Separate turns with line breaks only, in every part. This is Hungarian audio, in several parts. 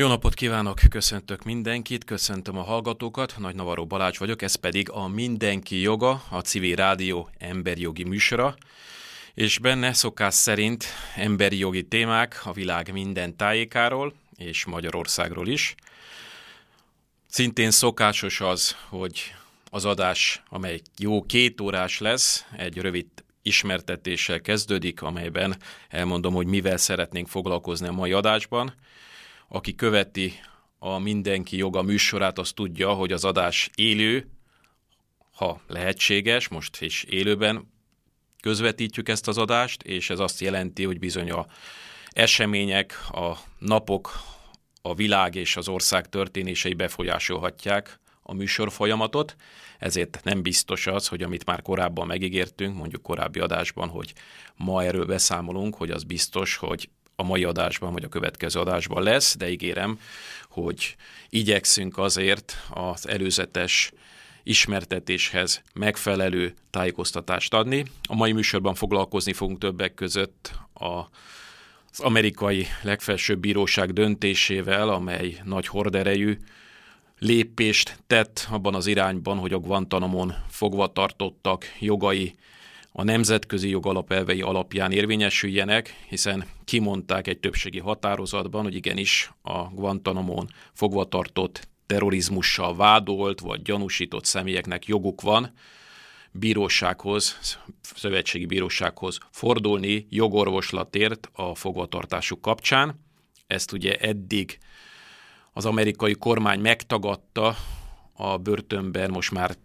Jó napot kívánok, köszöntök mindenkit, köszöntöm a hallgatókat, Nagy Navaró Balázs vagyok, ez pedig a Mindenki Joga, a Civil Rádió emberi jogi műsora, és benne szokás szerint emberi jogi témák a világ minden tájékáról, és Magyarországról is. Szintén szokásos az, hogy az adás, amely jó két órás lesz, egy rövid ismertetéssel kezdődik, amelyben elmondom, hogy mivel szeretnénk foglalkozni a mai adásban, aki követi a Mindenki Joga műsorát, az tudja, hogy az adás élő, ha lehetséges, most is élőben közvetítjük ezt az adást, és ez azt jelenti, hogy bizony a események, a napok, a világ és az ország történései befolyásolhatják a műsor folyamatot, ezért nem biztos az, hogy amit már korábban megígértünk, mondjuk korábbi adásban, hogy ma erről beszámolunk, hogy az biztos, hogy a mai adásban, vagy a következő adásban lesz, de ígérem, hogy igyekszünk azért az előzetes ismertetéshez megfelelő tájékoztatást adni. A mai műsorban foglalkozni fogunk többek között a az amerikai legfelsőbb bíróság döntésével, amely nagy horderejű lépést tett abban az irányban, hogy a Guantanamon fogva tartottak jogai a nemzetközi jog alapelvei alapján érvényesüljenek, hiszen kimondták egy többségi határozatban, hogy igenis a Guantanamon fogvatartott terrorizmussal vádolt vagy gyanúsított személyeknek joguk van bírósághoz, szövetségi bírósághoz fordulni jogorvoslatért a fogvatartásuk kapcsán. Ezt ugye eddig az amerikai kormány megtagadta a börtönben, most már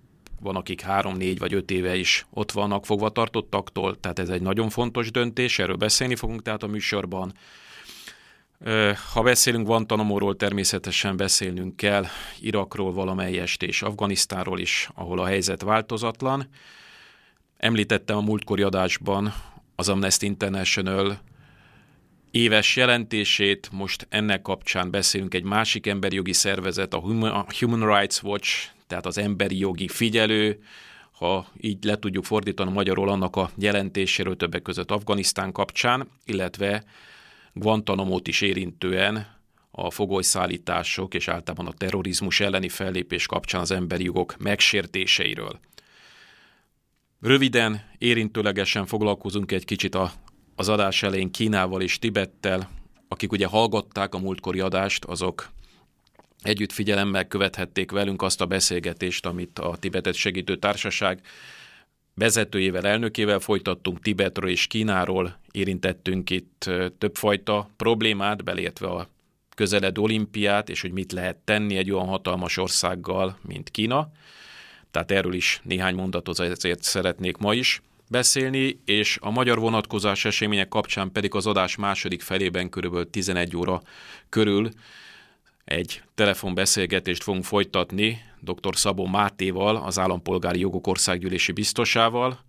van, akik három, négy vagy öt éve is ott vannak fogva tartottaktól, tehát ez egy nagyon fontos döntés, erről beszélni fogunk tehát a műsorban. Ha beszélünk Guantanamo-ról, természetesen beszélnünk kell Irakról valamelyest és Afganisztánról is, ahol a helyzet változatlan. Említettem a múltkori adásban az Amnesty International éves jelentését, most ennek kapcsán beszélünk egy másik emberi jogi szervezet, a Human Rights Watch tehát az emberi jogi figyelő, ha így le tudjuk fordítani magyarul annak a jelentéséről többek között Afganisztán kapcsán, illetve Guantanamot is érintően a fogolyszállítások és általában a terrorizmus elleni fellépés kapcsán az emberi jogok megsértéseiről. Röviden, érintőlegesen foglalkozunk egy kicsit a, az adás elején Kínával és Tibettel. Akik ugye hallgatták a múltkori adást, azok együtt figyelemmel követhették velünk azt a beszélgetést, amit a Tibetet Segítő Társaság vezetőjével, elnökével folytattunk Tibetről és Kínáról, érintettünk itt többfajta problémát, belértve a közeledő olimpiát, és hogy mit lehet tenni egy olyan hatalmas országgal, mint Kína. Tehát erről is néhány mondatot ezért szeretnék ma is beszélni, és a magyar vonatkozás események kapcsán pedig az adás második felében körülbelül 11 óra körül egy telefonbeszélgetést fogunk folytatni dr. Szabó Mátéval, az Állampolgári Jogok Országgyűlési Biztosával.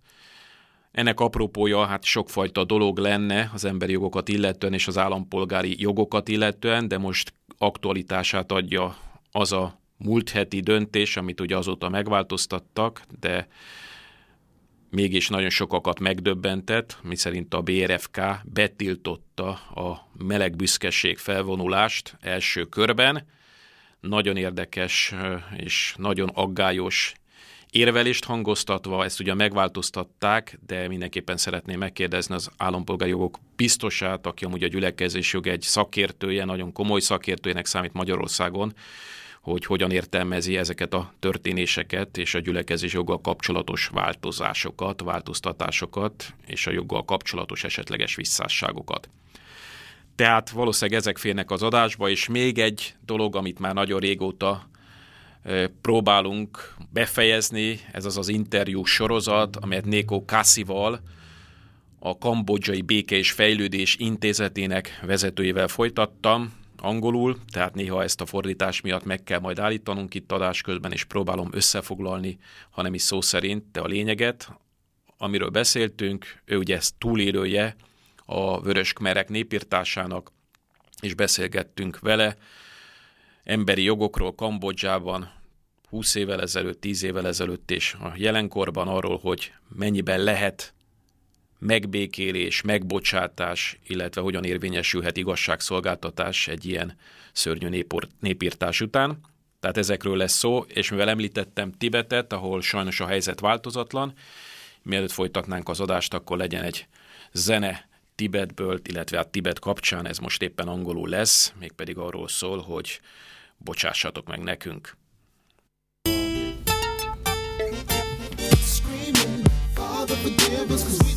Ennek apropója hát sokfajta dolog lenne az emberi jogokat illetően és az állampolgári jogokat illetően, de most aktualitását adja az a múlt heti döntés, amit ugye azóta megváltoztattak, de mégis nagyon sokakat megdöbbentett, miszerint a BRFK betiltotta a melegbüszkeség felvonulást első körben. Nagyon érdekes és nagyon aggályos érvelést hangoztatva, ezt ugye megváltoztatták, de mindenképpen szeretném megkérdezni az állampolgári jogok biztosát, aki amúgy a gyülekezés jog egy szakértője, nagyon komoly szakértőjének számít Magyarországon, hogy hogyan értelmezi ezeket a történéseket és a gyülekezés joggal kapcsolatos változásokat, változtatásokat és a joggal kapcsolatos esetleges visszásságokat. Tehát valószínűleg ezek férnek az adásba, és még egy dolog, amit már nagyon régóta próbálunk befejezni, ez az az interjú sorozat, amelyet Néko Kassival, a Kambodzsai Béke és Fejlődés Intézetének vezetőjével folytattam, angolul, tehát néha ezt a fordítás miatt meg kell majd állítanunk itt adás közben, és próbálom összefoglalni, hanem is szó szerint, de a lényeget, amiről beszéltünk, ő ugye ezt túlélője a Vörös Kmerek népírtásának, és beszélgettünk vele emberi jogokról Kambodzsában 20 évvel ezelőtt, 10 évvel ezelőtt, és a jelenkorban arról, hogy mennyiben lehet
megbékélés, megbocsátás, illetve hogyan érvényesülhet igazságszolgáltatás egy ilyen szörnyű népor, népírtás után. Tehát ezekről lesz szó, és mivel említettem Tibetet, ahol sajnos a helyzet változatlan, mielőtt folytatnánk az adást, akkor legyen egy zene Tibetből, illetve a Tibet kapcsán, ez most éppen angolul lesz, mégpedig arról szól, hogy bocsássatok meg nekünk. Screaming, Father, forgive us,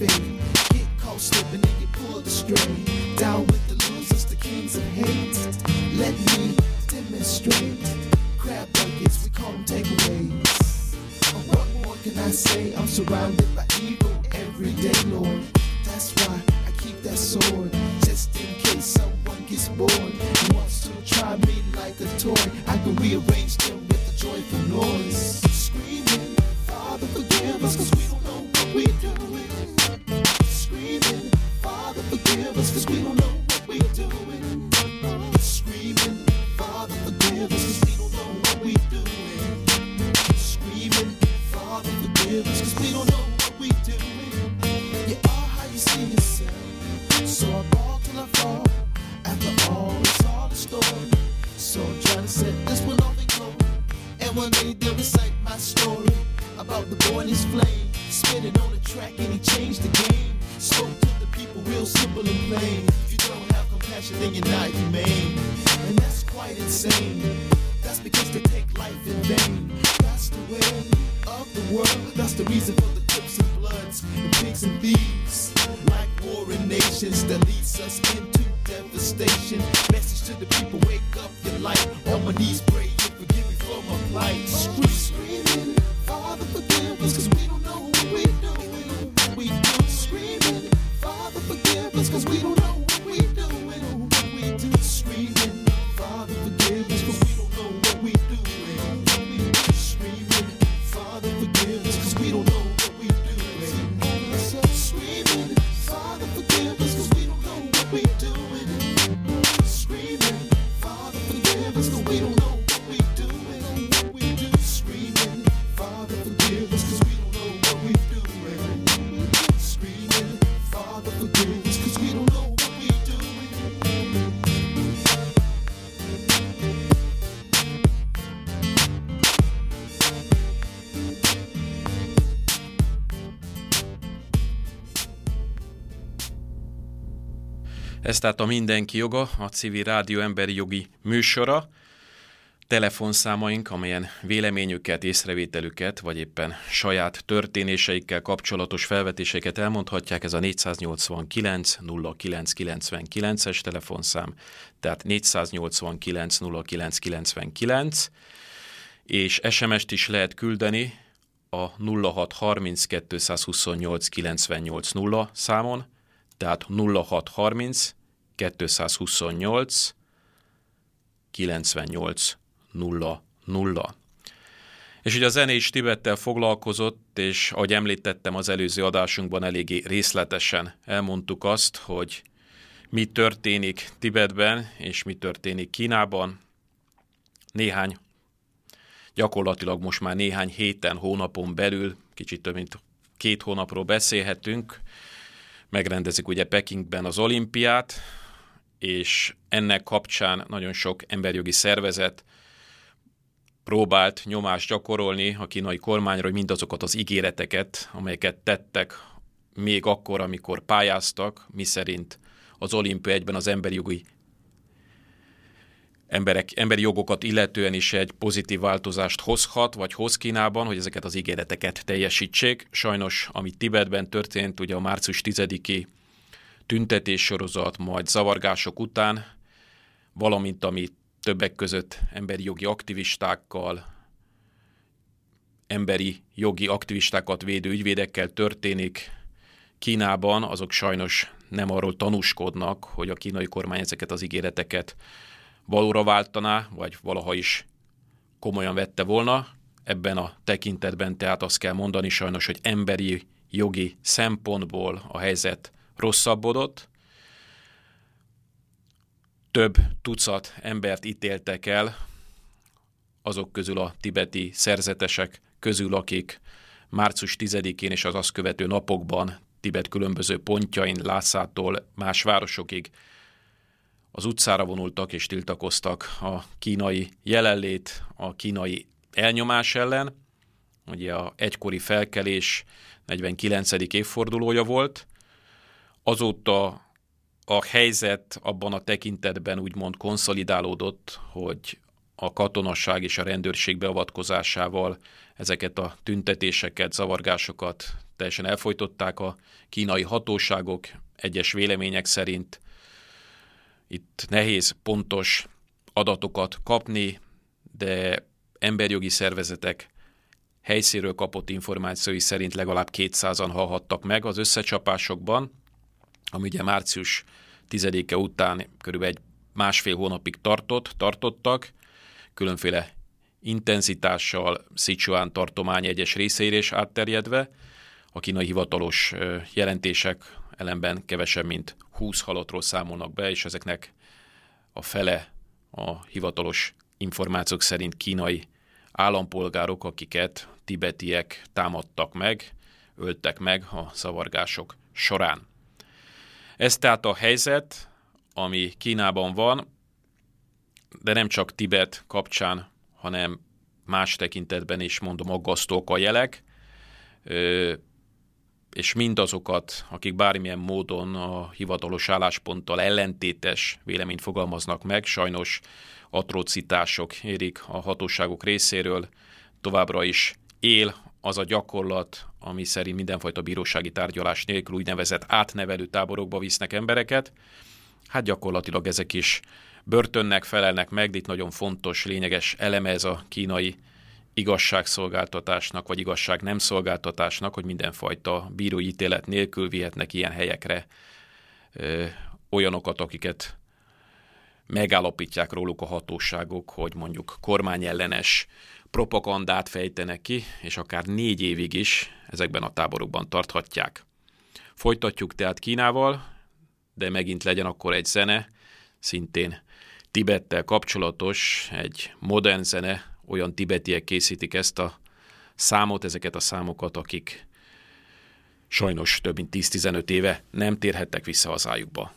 faith. Get caught slipping and get pulled astray. Down with the losers, the kings of hate. Let me demonstrate. Crab buckets, we call them takeaways. What more can I say? I'm surrounded by evil every day, Lord. That's why I keep that sword, just in case someone gets bored and wants to try me like a toy. I can rearrange them with a joyful noise, screaming, Father, forgive us, Father, forgive us, cause we don't know what we're doing. Screaming, Father, forgive us, cause we don't know what we're doing. Screaming, Father, forgive us, cause we don't know what we're doing. You are how you see yourself. So I ball till I fall. After all, it's all a story. So I'm trying to set this one off in glory. And one day they'll recite my story about the boy and his flame. Spinning on the track and he changed the game. Spoke the people real simple and plain. If you don't have compassion, then you're not humane. And that's quite insane. That's because they take life in vain. That's the way of the world. That's the reason for the crips and bloods and pigs and thieves. Like warring nations that leads us into devastation. Message to the people, wake up your life. On my knees, pray and forgive me for my plight. Scream, screaming, Father, forgive us, cause we don't know what doing. What we do, screaming, Father, forgive us, cause we don't know what we're doing. Tehát a Mindenki Joga, a Civil Rádió emberi jogi műsora. Telefonszámaink, amelyen véleményüket, észrevételüket, vagy éppen saját történéseikkel kapcsolatos felvetéseket elmondhatják, ez a 489 0999-es telefonszám, tehát 489 0999, és SMS-t is lehet küldeni a 0630 228 98 0 számon, tehát 0630 228 98 0 0. És ugye a zene is Tibettel foglalkozott, és ahogy említettem az előző adásunkban eléggé részletesen elmondtuk azt, hogy mi történik Tibetben, és mi történik Kínában. Néhány, gyakorlatilag most már néhány héten, hónapon belül, kicsit több mint két hónapról beszélhetünk, megrendezik ugye Pekingben az olimpiát, és ennek kapcsán nagyon sok emberjogi szervezet próbált nyomást gyakorolni a kínai kormányra, hogy mindazokat az ígéreteket, amelyeket tettek még akkor, amikor pályáztak, miszerint az olimpia egyben az emberi jogi emberek, emberi jogokat illetően is egy pozitív változást hozhat, vagy hoz Kínában, hogy ezeket az ígéreteket teljesítsék. Sajnos, ami Tibetben történt, ugye a március 10-i tüntetéssorozat, majd zavargások után, valamint ami többek között emberi jogi aktivistákkal,
emberi jogi aktivistákat védő ügyvédekkel történik Kínában, azok sajnos nem arról tanúskodnak, hogy a kínai kormány ezeket az ígéreteket valóra váltaná, vagy valaha is komolyan vette volna. Ebben a tekintetben tehát azt kell mondani sajnos, hogy emberi jogi szempontból a helyzet rosszabbodott. Több tucat embert ítéltek el, azok közül a tibeti szerzetesek közül, akik március 10-én és az azt követő napokban Tibet különböző pontjain, Lászától más városokig az utcára vonultak és tiltakoztak a kínai jelenlét, a kínai elnyomás ellen. Ugye a egykori felkelés 49. évfordulója volt. Azóta a helyzet abban a tekintetben úgymond konszolidálódott, hogy a katonasság és a rendőrség beavatkozásával ezeket a tüntetéseket, zavargásokat teljesen elfolytották a kínai hatóságok, egyes vélemények szerint. Itt nehéz pontos adatokat kapni, de emberjogi szervezetek helyszíről kapott információi szerint legalább 200-an halhattak meg az összecsapásokban, ami ugye március 10-e után körülbelül egy másfél hónapig tartott, tartottak, különféle intenzitással Sichuan tartomány egyes részeire is átterjedve. A kínai hivatalos jelentések ellenben kevesebb, mint 20 halottról számolnak be, és ezeknek a fele a hivatalos információk szerint kínai állampolgárok, akiket tibetiek támadtak meg, öltek meg a szavargások során. Ez tehát a helyzet, ami Kínában van, de nem csak Tibet kapcsán, hanem más tekintetben is mondom aggasztók a jelek, és mindazokat, akik bármilyen módon a hivatalos állásponttal ellentétes véleményt fogalmaznak meg, sajnos atrocitások érik a hatóságok részéről, továbbra is él az a gyakorlat, ami szerint mindenfajta bírósági tárgyalás nélkül úgynevezett átnevelő táborokba visznek embereket. Hát gyakorlatilag ezek is börtönnek felelnek meg, de itt nagyon fontos, lényeges eleme ez a kínai igazságszolgáltatásnak, vagy igazság nem szolgáltatásnak, hogy mindenfajta bírói ítélet nélkül vihetnek ilyen helyekre ö, olyanokat, akiket megállapítják róluk a hatóságok, hogy mondjuk kormányellenes propagandát fejtenek ki, és akár négy évig is ezekben a táborokban tarthatják. Folytatjuk tehát Kínával, de megint legyen akkor egy zene, szintén Tibettel kapcsolatos, egy modern zene, olyan tibetiek készítik ezt a számot, ezeket a számokat, akik sajnos több mint 10-15 éve nem térhettek vissza hazájukba.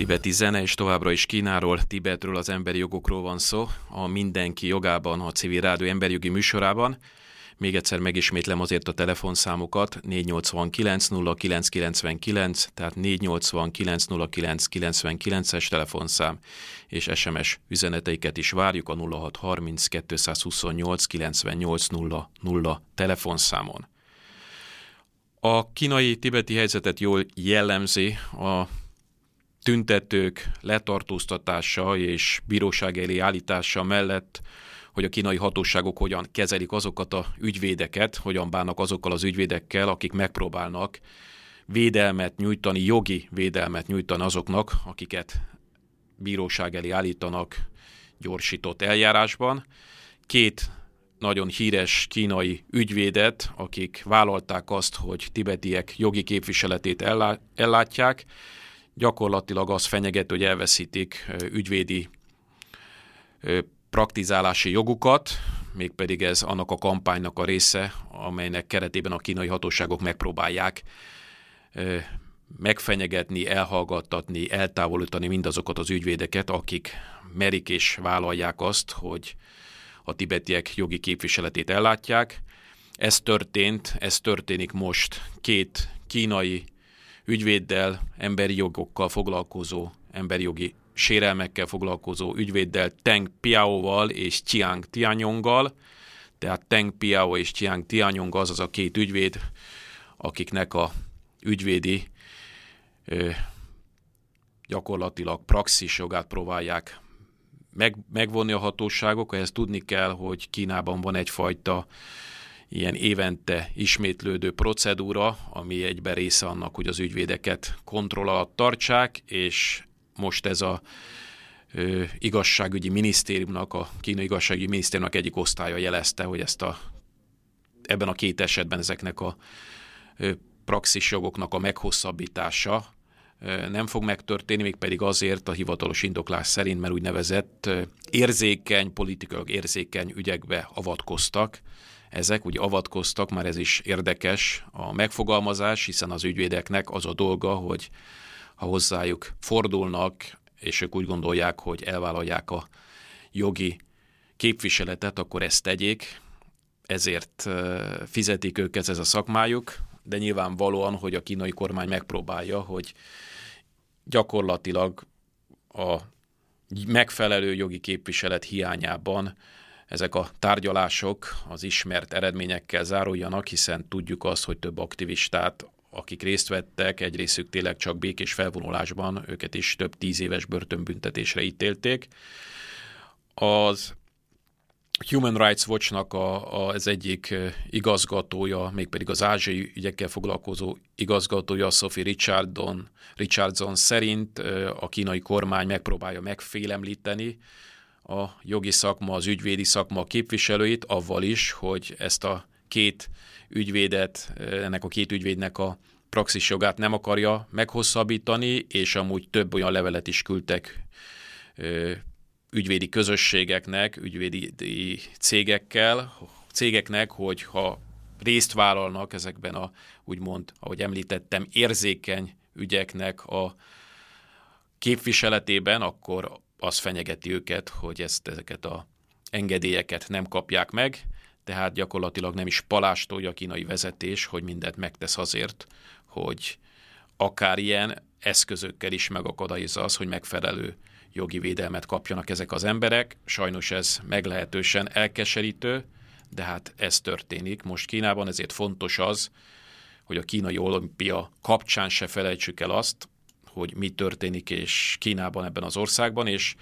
Tibeti zene, és továbbra is Kínáról, Tibetről, az emberi jogokról van szó, a Mindenki jogában, a Civil Rádió emberi jogi műsorában. Még egyszer megismétlem azért a telefonszámokat, 489 0999, tehát 489 0999-es telefonszám, és SMS üzeneteiket is várjuk a 0630 228 98 00 telefonszámon. A kínai-tibeti helyzetet jól jellemzi a tüntetők letartóztatása és bíróság elé állítása mellett, hogy a kínai hatóságok hogyan kezelik azokat a ügyvédeket, hogyan bánnak azokkal az ügyvédekkel, akik megpróbálnak védelmet nyújtani, jogi védelmet nyújtani azoknak, akiket bíróság elé állítanak gyorsított eljárásban. Két nagyon híres kínai ügyvédet, akik vállalták azt, hogy tibetiek jogi képviseletét ellátják, gyakorlatilag az fenyeget, hogy elveszítik ügyvédi praktizálási jogukat, mégpedig ez annak a kampánynak a része, amelynek keretében a kínai hatóságok megpróbálják megfenyegetni, elhallgattatni, eltávolítani mindazokat az ügyvédeket, akik merik és vállalják azt, hogy a tibetiek jogi képviseletét ellátják. Ez történt, ez történik most két kínai ügyvéddel, emberi jogokkal foglalkozó, emberi jogi sérelmekkel foglalkozó ügyvéddel Teng Piao-val és Chiang Tianyonggal. Tehát Teng Piao és Chiang Tianyong az az a két ügyvéd, akiknek a ügyvédi ö, gyakorlatilag praxis jogát próbálják meg, megvonni a hatóságok. Ehhez tudni kell, hogy Kínában van egyfajta ilyen évente ismétlődő procedúra, ami egyben része annak, hogy az ügyvédeket kontroll alatt tartsák, és most ez a ö, igazságügyi minisztériumnak, a kínai igazságügyi minisztériumnak egyik osztálya jelezte, hogy ezt a, ebben a két esetben ezeknek a ö, praxis jogoknak a meghosszabbítása ö, nem fog megtörténni, mégpedig azért a hivatalos indoklás szerint, mert úgynevezett érzékeny, politikailag érzékeny ügyekbe avatkoztak, ezek úgy avatkoztak, már ez is érdekes a megfogalmazás, hiszen az ügyvédeknek az a dolga, hogy ha hozzájuk fordulnak, és ők úgy gondolják, hogy elvállalják a jogi képviseletet, akkor ezt tegyék, ezért fizetik őket ez a szakmájuk, de nyilvánvalóan, hogy a kínai kormány megpróbálja, hogy gyakorlatilag a megfelelő jogi képviselet hiányában ezek a tárgyalások az ismert eredményekkel záruljanak, hiszen tudjuk azt, hogy több aktivistát, akik részt vettek, egy részük tényleg csak békés felvonulásban, őket is több tíz éves börtönbüntetésre ítélték. Az Human Rights Watch-nak a, a, az egyik igazgatója, mégpedig az ázsiai ügyekkel foglalkozó igazgatója, Sophie Richardson, Richardson szerint a kínai kormány megpróbálja megfélemlíteni a jogi szakma, az ügyvédi szakma képviselőit, avval is, hogy ezt a két ügyvédet, ennek a két ügyvédnek a praxis jogát nem akarja meghosszabbítani, és amúgy több olyan levelet is küldtek ügyvédi közösségeknek, ügyvédi cégekkel, cégeknek, hogy ha részt vállalnak ezekben a, úgymond, ahogy említettem, érzékeny ügyeknek a képviseletében, akkor az fenyegeti őket, hogy ezt, ezeket a engedélyeket nem kapják meg, tehát gyakorlatilag nem is palástolja a kínai vezetés, hogy mindent megtesz azért, hogy akár ilyen eszközökkel is megakadályozza az, hogy megfelelő jogi védelmet kapjanak ezek az emberek. Sajnos ez meglehetősen elkeserítő, de hát ez történik most Kínában, ezért fontos az, hogy a kínai olimpia kapcsán se felejtsük el azt, hogy mi történik és Kínában ebben az országban, és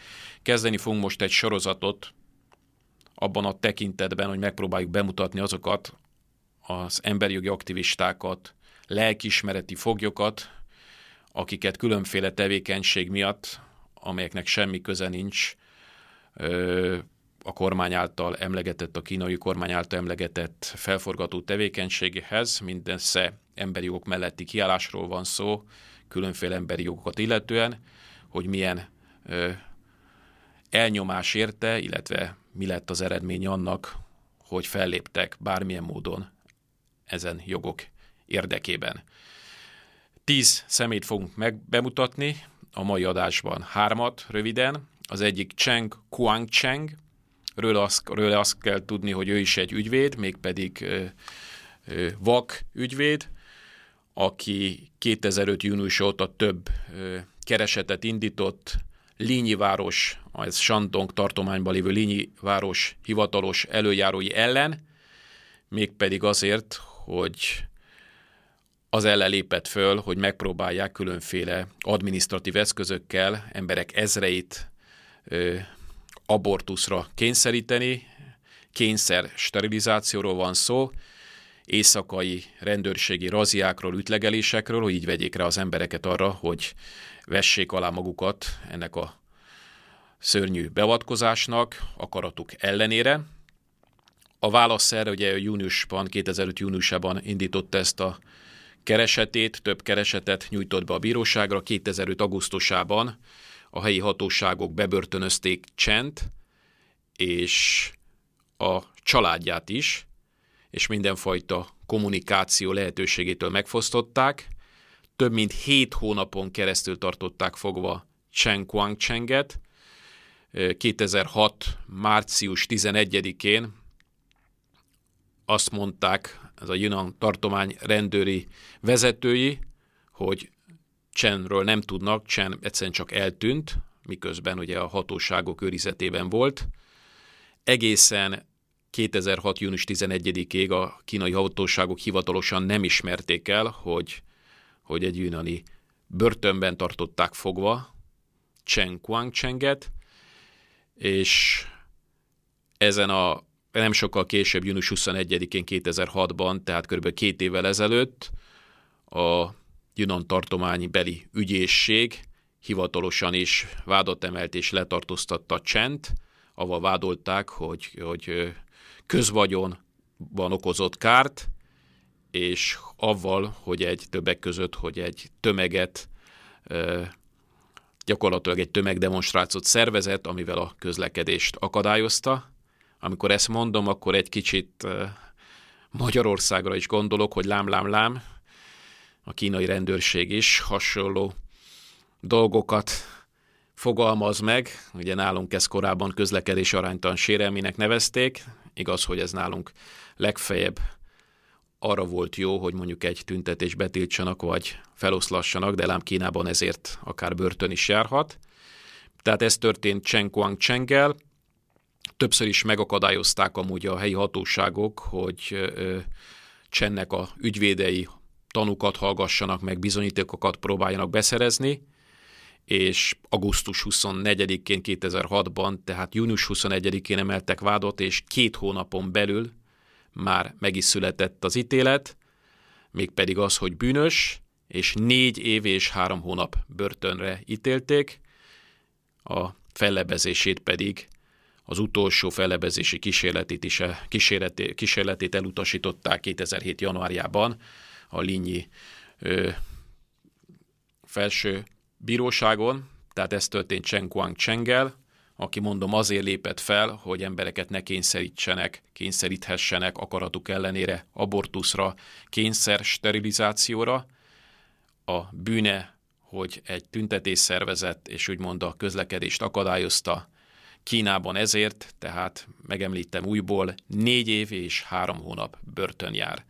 kezdeni fogunk most egy sorozatot abban a tekintetben, hogy megpróbáljuk bemutatni azokat az emberi jogi aktivistákat, lelkismereti foglyokat, akiket különféle tevékenység miatt, amelyeknek semmi köze nincs a kormány által emlegetett, a kínai kormány által emlegetett felforgató tevékenységhez, mindenssze emberi jogok melletti kiállásról van szó, különféle emberi jogokat illetően, hogy milyen ö, elnyomás érte, illetve mi lett az eredmény annak, hogy felléptek bármilyen módon ezen jogok érdekében. Tíz szemét fogunk meg bemutatni, a mai adásban hármat röviden. Az egyik Cheng Kuang-cheng, Rőle azt, rőle azt kell tudni, hogy ő is egy ügyvéd, mégpedig ö, ö, vak ügyvéd, aki 2005. június óta több keresetet indított Línyi város, az Santong tartományban lévő Línyi város hivatalos előjárói ellen, mégpedig azért, hogy az ellen lépett föl, hogy megpróbálják különféle administratív eszközökkel emberek ezreit ö, abortuszra kényszeríteni, kényszer sterilizációról van szó, éjszakai rendőrségi raziákról, ütlegelésekről, hogy így vegyék rá az embereket arra, hogy vessék alá magukat ennek a szörnyű beavatkozásnak, akaratuk ellenére. A válasz erre ugye júniusban, 2005 júniusában indította ezt a keresetét, több keresetet nyújtott be a bíróságra. 2005 augusztusában a helyi hatóságok bebörtönözték Csent és a családját is, és mindenfajta kommunikáció lehetőségétől megfosztották. Több mint hét hónapon keresztül tartották fogva Chen Guangchenget. 2006. március 11-én azt mondták, ez a Yunnan tartomány rendőri vezetői, hogy Chenről nem tudnak, Chen egyszerűen csak eltűnt, miközben ugye a hatóságok őrizetében volt. Egészen 2006. június 11-ig a kínai hatóságok hivatalosan nem ismerték el, hogy, hogy egy yunani börtönben tartották fogva Chen Guangchenget, és ezen a nem sokkal később, június 21-én 2006-ban, tehát kb. két évvel ezelőtt a Yunnan tartományi beli ügyészség hivatalosan is vádat emelt és letartóztatta Csent, avval vádolták, hogy, hogy közvagyonban okozott kárt, és avval, hogy egy többek között, hogy egy tömeget, gyakorlatilag egy tömegdemonstrációt szervezett, amivel a közlekedést akadályozta. Amikor ezt mondom, akkor egy kicsit Magyarországra is gondolok, hogy lám, lám, lám, a kínai rendőrség is hasonló dolgokat fogalmaz meg. Ugye nálunk ezt korábban közlekedés aránytalan sérelmének nevezték. Igaz, hogy ez nálunk legfeljebb arra volt jó, hogy mondjuk egy tüntetés betiltsanak, vagy feloszlassanak, de lám Kínában ezért akár börtön is járhat. Tehát ez történt Chen Kuang Chengel. Többször is megakadályozták amúgy a helyi hatóságok, hogy Csennek a ügyvédei tanukat hallgassanak meg, bizonyítékokat próbáljanak beszerezni, és augusztus 24-én 2006-ban, tehát június 21-én emeltek vádot, és két hónapon belül már meg is született az ítélet, mégpedig az, hogy bűnös, és négy év és három hónap börtönre ítélték, a fellebezését pedig az utolsó fellebezési kísérletét, is, kísérletét, kísérletét elutasították 2007. januárjában a Linyi ö, felső bíróságon, tehát ez történt Chen Kuang Chengel, aki mondom azért lépett fel, hogy embereket ne kényszerítsenek, kényszeríthessenek akaratuk ellenére abortuszra, kényszer sterilizációra. A bűne, hogy egy tüntetés szervezett, és úgymond a közlekedést akadályozta Kínában ezért, tehát megemlítem újból, négy év és három hónap börtön jár.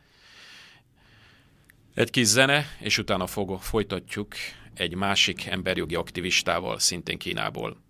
Egy kis zene, és utána fog, folytatjuk egy másik emberjogi aktivistával, szintén Kínából.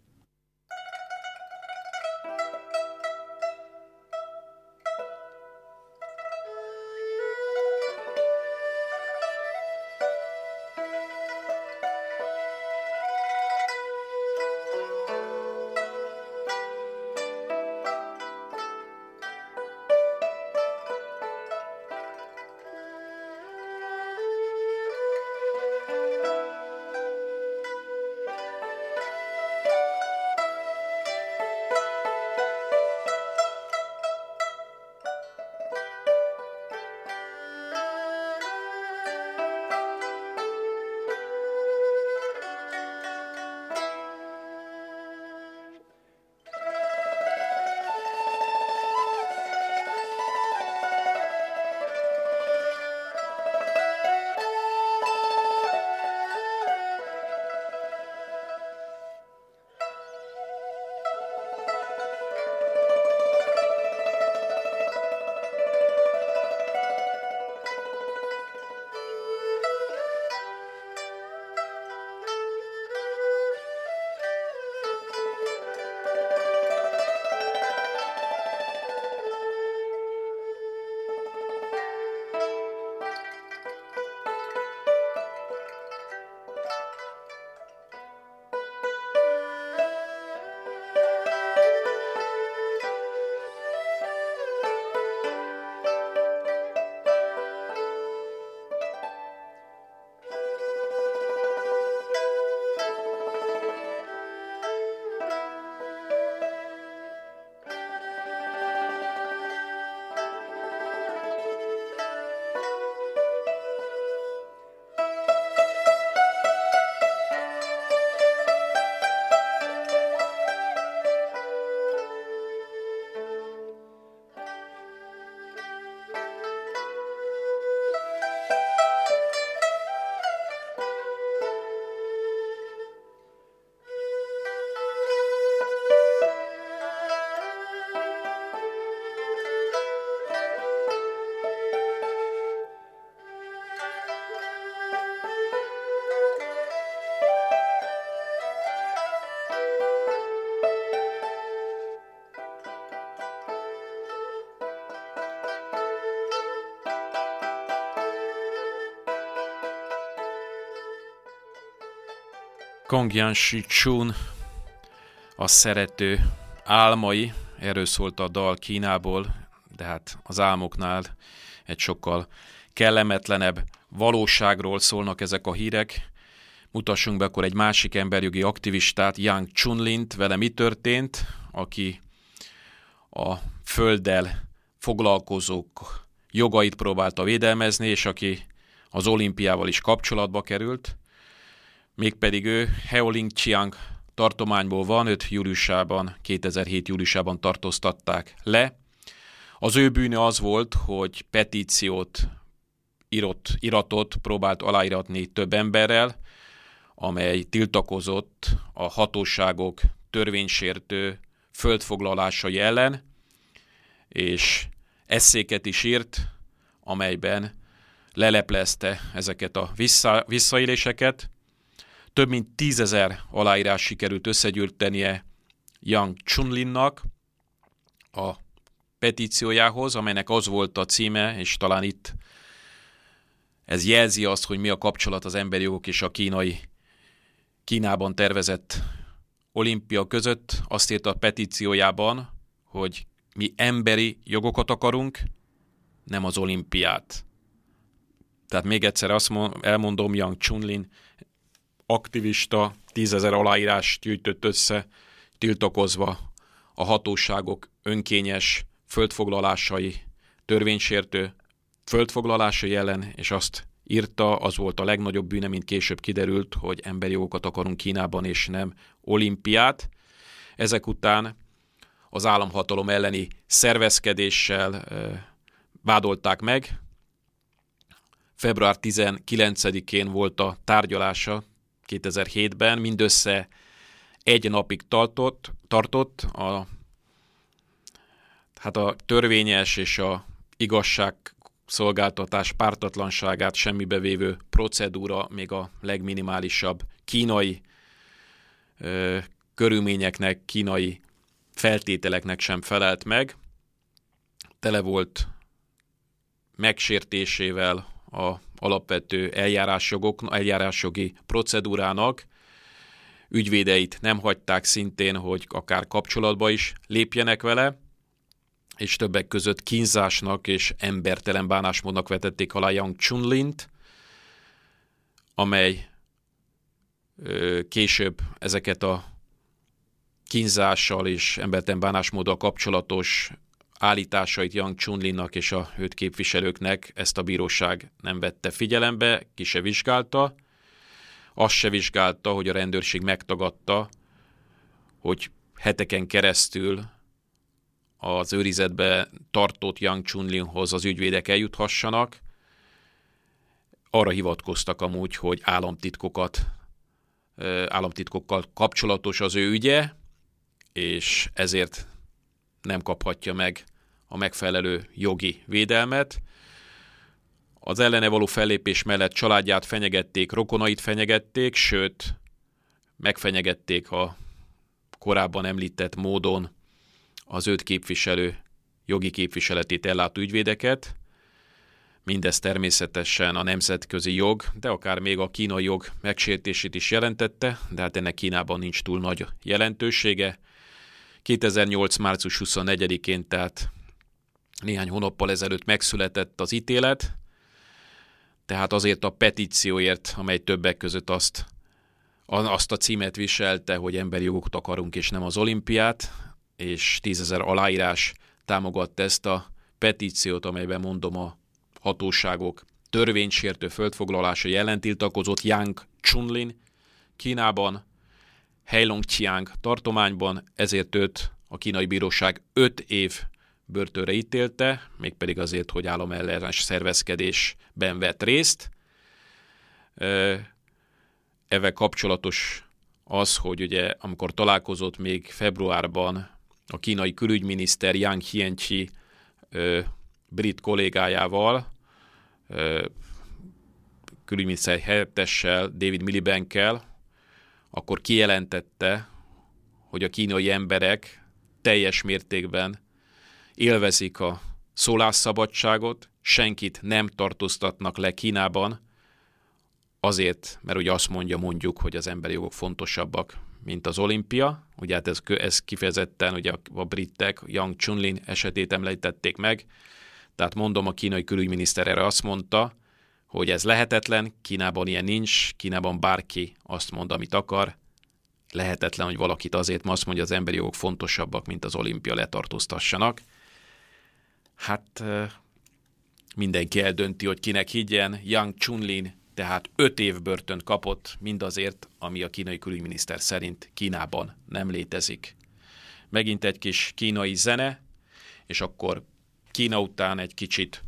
Kongyan Chun, a szerető álmai, erről szólt a dal Kínából, de hát az álmoknál egy sokkal kellemetlenebb valóságról szólnak ezek a hírek. Mutassunk be akkor egy másik emberjogi aktivistát, Yang Chunlint, vele mi történt, aki a földdel foglalkozók jogait próbálta védelmezni, és aki az olimpiával is kapcsolatba került mégpedig ő Heoling Chiang tartományból van, őt júliusában, 2007 júliusában tartóztatták le. Az ő bűne az volt, hogy petíciót írott, iratot próbált aláíratni több emberrel, amely tiltakozott a hatóságok törvénysértő földfoglalásai ellen, és eszéket is írt, amelyben leleplezte ezeket a vissza, visszaéléseket, több mint tízezer aláírás sikerült összegyűjtenie Yang Chunlinnak a petíciójához, amelynek az volt a címe, és talán itt ez jelzi azt, hogy mi a kapcsolat az emberi jogok és a kínai Kínában tervezett olimpia között. Azt írta a petíciójában, hogy mi emberi jogokat akarunk, nem az olimpiát. Tehát még egyszer azt elmondom, Yang Chunlin aktivista tízezer aláírás gyűjtött össze, tiltakozva a hatóságok önkényes földfoglalásai, törvénysértő földfoglalásai ellen, és azt írta, az volt a legnagyobb bűne, mint később kiderült, hogy emberi jogokat akarunk Kínában, és nem olimpiát. Ezek után az államhatalom elleni szervezkedéssel vádolták meg. Február 19-én volt a tárgyalása 2007-ben mindössze egy napig tartott, tartott a, hát a törvényes és a igazság szolgáltatás pártatlanságát semmibe vévő procedúra még a legminimálisabb kínai ö, körülményeknek, kínai feltételeknek sem felelt meg. Tele volt megsértésével a alapvető eljárásjogok, eljárásjogi procedúrának. Ügyvédeit nem hagyták szintén, hogy akár kapcsolatba is lépjenek vele, és többek között kínzásnak és embertelen bánásmódnak vetették alá Yang Chunlint, amely ö, később ezeket a kínzással és embertelen bánásmóddal kapcsolatos állításait Yang Chunlinnak és a őt képviselőknek ezt a bíróság nem vette figyelembe, ki se vizsgálta. Azt se vizsgálta, hogy a rendőrség megtagadta, hogy heteken keresztül az őrizetbe tartott Yang Chunlinhoz az ügyvédek eljuthassanak. Arra hivatkoztak amúgy, hogy államtitkokat, államtitkokkal kapcsolatos az ő ügye, és ezért nem kaphatja meg a megfelelő jogi védelmet. Az ellene való fellépés mellett családját fenyegették, rokonait fenyegették, sőt, megfenyegették a korábban említett módon az őt képviselő jogi képviseletét ellátó ügyvédeket. Mindez természetesen a nemzetközi jog, de akár még a kínai jog megsértését is jelentette, de hát ennek Kínában nincs túl nagy jelentősége. 2008. március 24-én, tehát néhány hónappal ezelőtt megszületett az ítélet, tehát azért a petícióért, amely többek között azt, azt a címet viselte, hogy emberi jogokat akarunk, és nem az olimpiát, és tízezer aláírás támogatta ezt a petíciót, amelyben mondom a hatóságok törvénysértő földfoglalása jelentiltakozott Yang Chunlin Kínában, Heilongjiang tartományban, ezért őt a kínai bíróság 5 év börtönre ítélte, mégpedig azért, hogy államellenes szervezkedésben vett részt. Evel kapcsolatos az, hogy ugye amikor találkozott még februárban a kínai külügyminiszter Yang Hienchi brit kollégájával, külügyminiszter helyettessel, David Milibandkel, akkor kijelentette, hogy a kínai emberek teljes mértékben élvezik a szólásszabadságot, senkit nem tartóztatnak le Kínában azért, mert ugye azt mondja mondjuk, hogy az emberi jogok fontosabbak, mint az olimpia. Ugye hát ez, ez kifejezetten ugye a, a britek, Yang Chunlin esetét említették meg. Tehát mondom, a kínai külügyminiszter erre azt mondta, hogy ez lehetetlen, Kínában ilyen nincs, Kínában bárki azt mond, amit akar, lehetetlen, hogy valakit azért azt mondja, az emberi jogok fontosabbak, mint az olimpia letartóztassanak. Hát mindenki eldönti, hogy kinek higgyen. Yang Chunlin tehát öt év börtönt kapott mindazért, ami a kínai külügyminiszter szerint Kínában nem létezik. Megint egy kis kínai zene, és akkor Kína után egy kicsit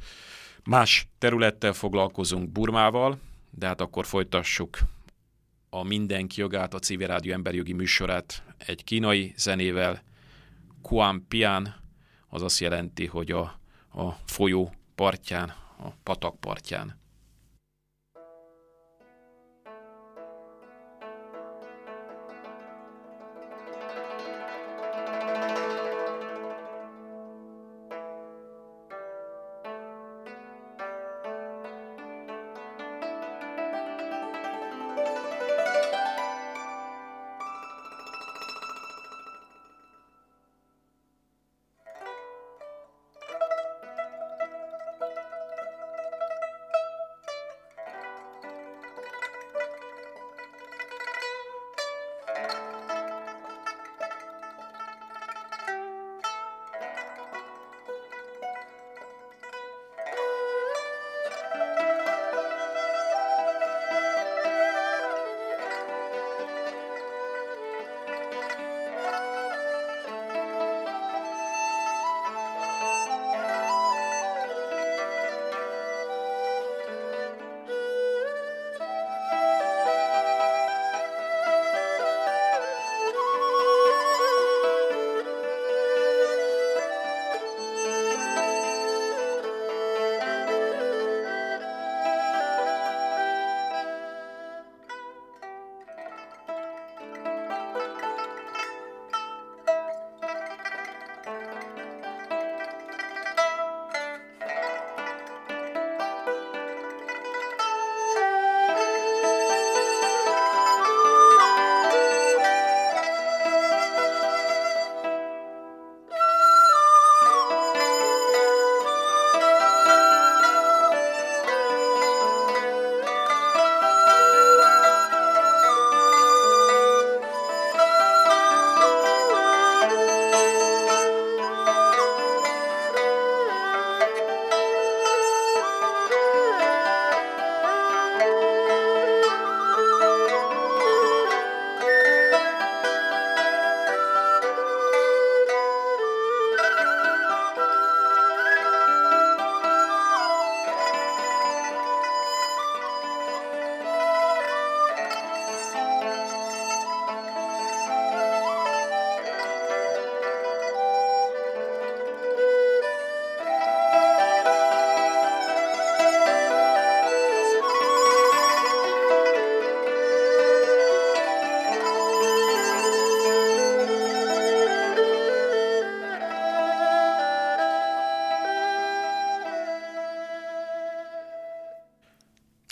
más területtel foglalkozunk Burmával, de hát akkor folytassuk a Mindenki jogát, a Civil Rádió emberjogi műsorát egy kínai zenével. Kuan Pian, az azt jelenti, hogy a, a folyó partján, a patak partján.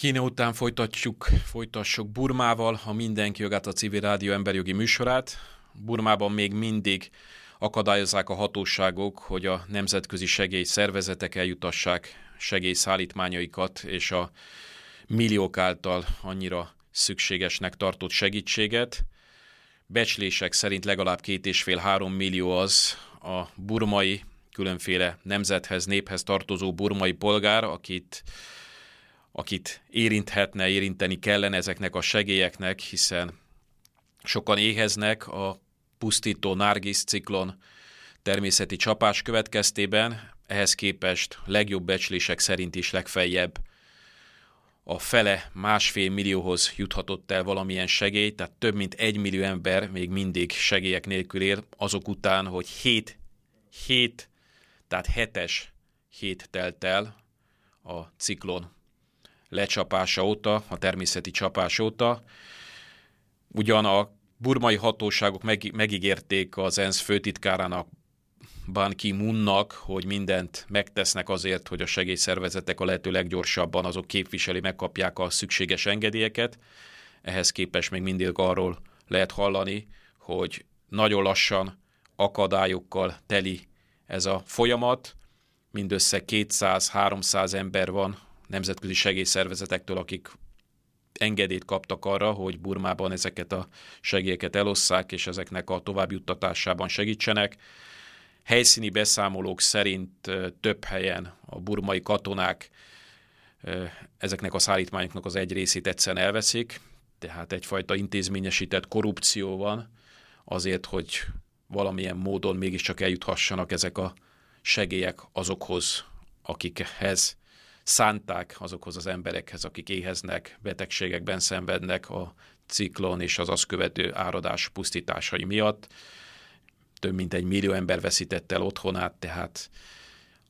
Kína után folytatjuk, folytassuk Burmával, a Mindenki jogát a civil rádió emberjogi műsorát. Burmában még mindig akadályozzák a hatóságok, hogy a nemzetközi segélyszervezetek eljutassák segélyszállítmányaikat és a milliók által annyira szükségesnek tartott segítséget. Becslések szerint legalább két és fél három millió az a burmai, különféle nemzethez, néphez tartozó burmai polgár, akit akit érinthetne, érinteni kellene ezeknek a segélyeknek, hiszen sokan éheznek a pusztító Nargis ciklon természeti csapás következtében, ehhez képest legjobb becslések szerint is legfeljebb a fele másfél millióhoz juthatott el valamilyen segély, tehát több mint egy millió ember még mindig segélyek nélkül él, azok után, hogy 7, 7 tehát hetes hét telt el a ciklon lecsapása óta, a természeti csapás óta. Ugyan a burmai hatóságok meg, megígérték az ENSZ főtitkárának Ban Ki-moonnak, hogy mindent megtesznek azért, hogy a segélyszervezetek a lehető leggyorsabban azok képviseli, megkapják a szükséges engedélyeket. Ehhez képest még mindig arról lehet hallani, hogy nagyon lassan akadályokkal teli ez a folyamat. Mindössze 200-300 ember van nemzetközi segélyszervezetektől, akik engedélyt kaptak arra, hogy Burmában ezeket a segélyeket elosszák, és ezeknek a továbbjuttatásában segítsenek. Helyszíni beszámolók szerint több helyen a burmai katonák ezeknek a szállítmányoknak az egy részét egyszerűen elveszik, tehát egyfajta intézményesített korrupció van azért, hogy valamilyen módon mégiscsak eljuthassanak ezek a segélyek azokhoz, akikhez szánták, azokhoz az emberekhez, akik éheznek, betegségekben szenvednek a ciklon és az azt követő áradás pusztításai miatt. Több mint egy millió ember veszítette el otthonát, tehát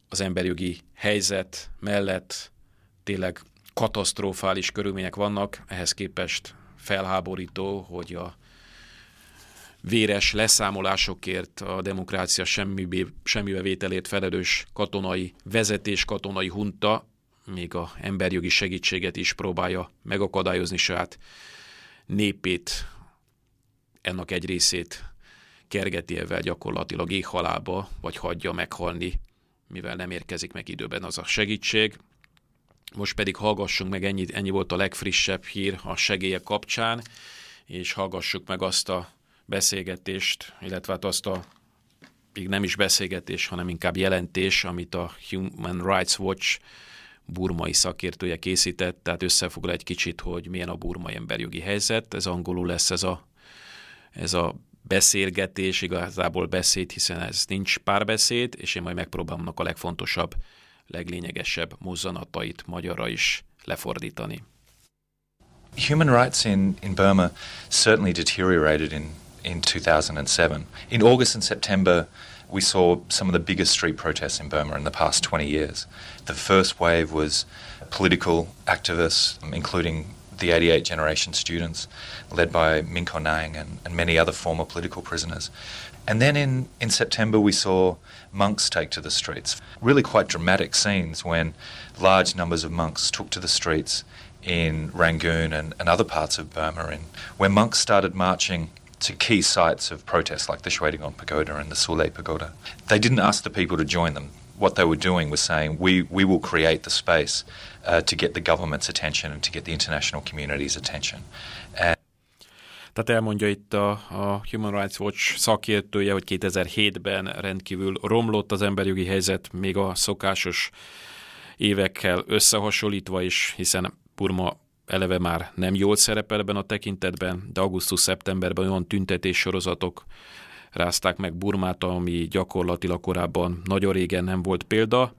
az emberjogi helyzet mellett tényleg katasztrofális körülmények vannak, ehhez képest felháborító, hogy a véres leszámolásokért a demokrácia semmibe, semmibe vételét felelős katonai vezetés, katonai hunta, még a emberjogi segítséget is próbálja megakadályozni saját népét, ennek egy részét kergeti ezzel gyakorlatilag éhhalába, vagy hagyja meghalni, mivel nem érkezik meg időben az a segítség. Most pedig hallgassunk meg, ennyi, ennyi volt a legfrissebb hír a segélyek kapcsán, és hallgassuk meg azt a beszélgetést, illetve hát azt a még nem is beszélgetés, hanem inkább jelentés, amit a Human Rights Watch burmai szakértője készített, tehát összefoglal egy kicsit, hogy milyen a burmai emberjogi helyzet. Ez angolul lesz ez a, ez a beszélgetés, igazából beszéd, hiszen ez nincs párbeszéd, és én majd megpróbálom a legfontosabb, leglényegesebb mozzanatait magyarra is lefordítani.
Human rights in, in Burma certainly deteriorated in, in 2007. In August and September, we saw some of the biggest street protests in Burma in the past 20 years. The first wave was political activists, including the 88 generation students, led by Min Ko Nang and, and many other former political prisoners. And then in, in September, we saw monks take to the streets. Really quite dramatic scenes when large numbers of monks took to the streets in Rangoon and, and other parts of Burma, and where monks started marching to key sites of protest like the Shwedagon Pagoda and the Sule Pagoda. They didn't ask the people to join them. What they were doing was saying, we, we will create the space uh, to get the government's attention and to get the international community's attention. And
Tehát elmondja itt a, a Human Rights Watch szakértője, hogy 2007-ben rendkívül romlott az emberjogi helyzet, még a szokásos évekkel összehasonlítva is, hiszen Burma eleve már nem jól szerepel ebben a tekintetben, de augusztus-szeptemberben olyan tüntetés sorozatok rázták meg Burmát, ami gyakorlatilag korábban nagyon régen nem volt példa.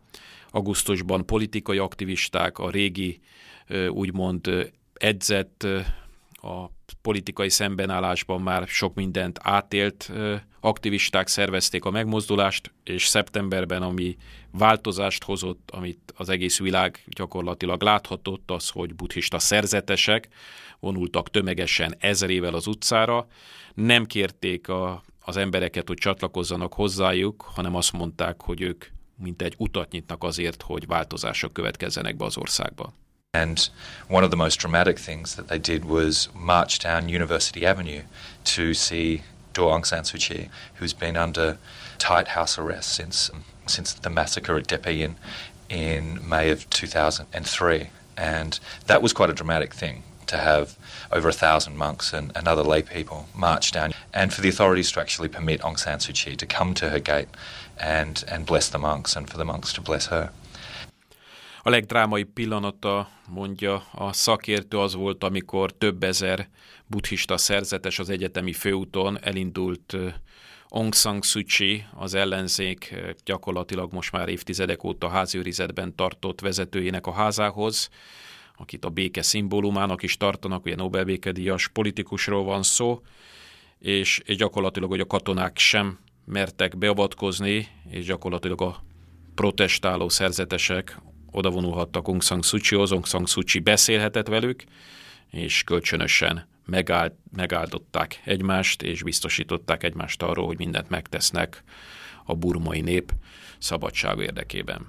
Augusztusban politikai aktivisták, a régi úgymond edzett a politikai szembenállásban már sok mindent átélt aktivisták szervezték a megmozdulást, és szeptemberben, ami változást hozott, amit az egész világ gyakorlatilag láthatott, az, hogy buddhista szerzetesek vonultak tömegesen ezerével az utcára, nem kérték a, az embereket, hogy csatlakozzanak hozzájuk, hanem azt mondták, hogy ők mint egy utat nyitnak azért, hogy változások következzenek be az országba.
And one of the most dramatic things that they did was march down University Avenue to see Daw San Suu Kyi, who's been under tight house arrest since since the massacre at Depe in in May of 2003, and that was quite a dramatic thing to have over a thousand monks and, and other lay people march down, and for the authorities to actually permit Aung San Suu Kyi to come to her gate and and bless the monks, and for the monks to bless her.
A legdrámai pillanata, mondja a szakértő, az volt, amikor több ezer buddhista szerzetes az egyetemi főúton elindult Aung San Suu Kyi, az ellenzék gyakorlatilag most már évtizedek óta háziőrizetben tartott vezetőjének a házához, akit a béke szimbólumának is tartanak, ugye Nobel békedíjas politikusról van szó, és, és gyakorlatilag, hogy a katonák sem mertek beavatkozni, és gyakorlatilag a protestáló szerzetesek odavonulhattak Aung San Suu Kyi-hoz, Aung San Suu Kyi beszélhetett velük, és kölcsönösen megáld, megáldották egymást, és biztosították egymást arról, hogy mindent megtesznek a burmai nép szabadság érdekében.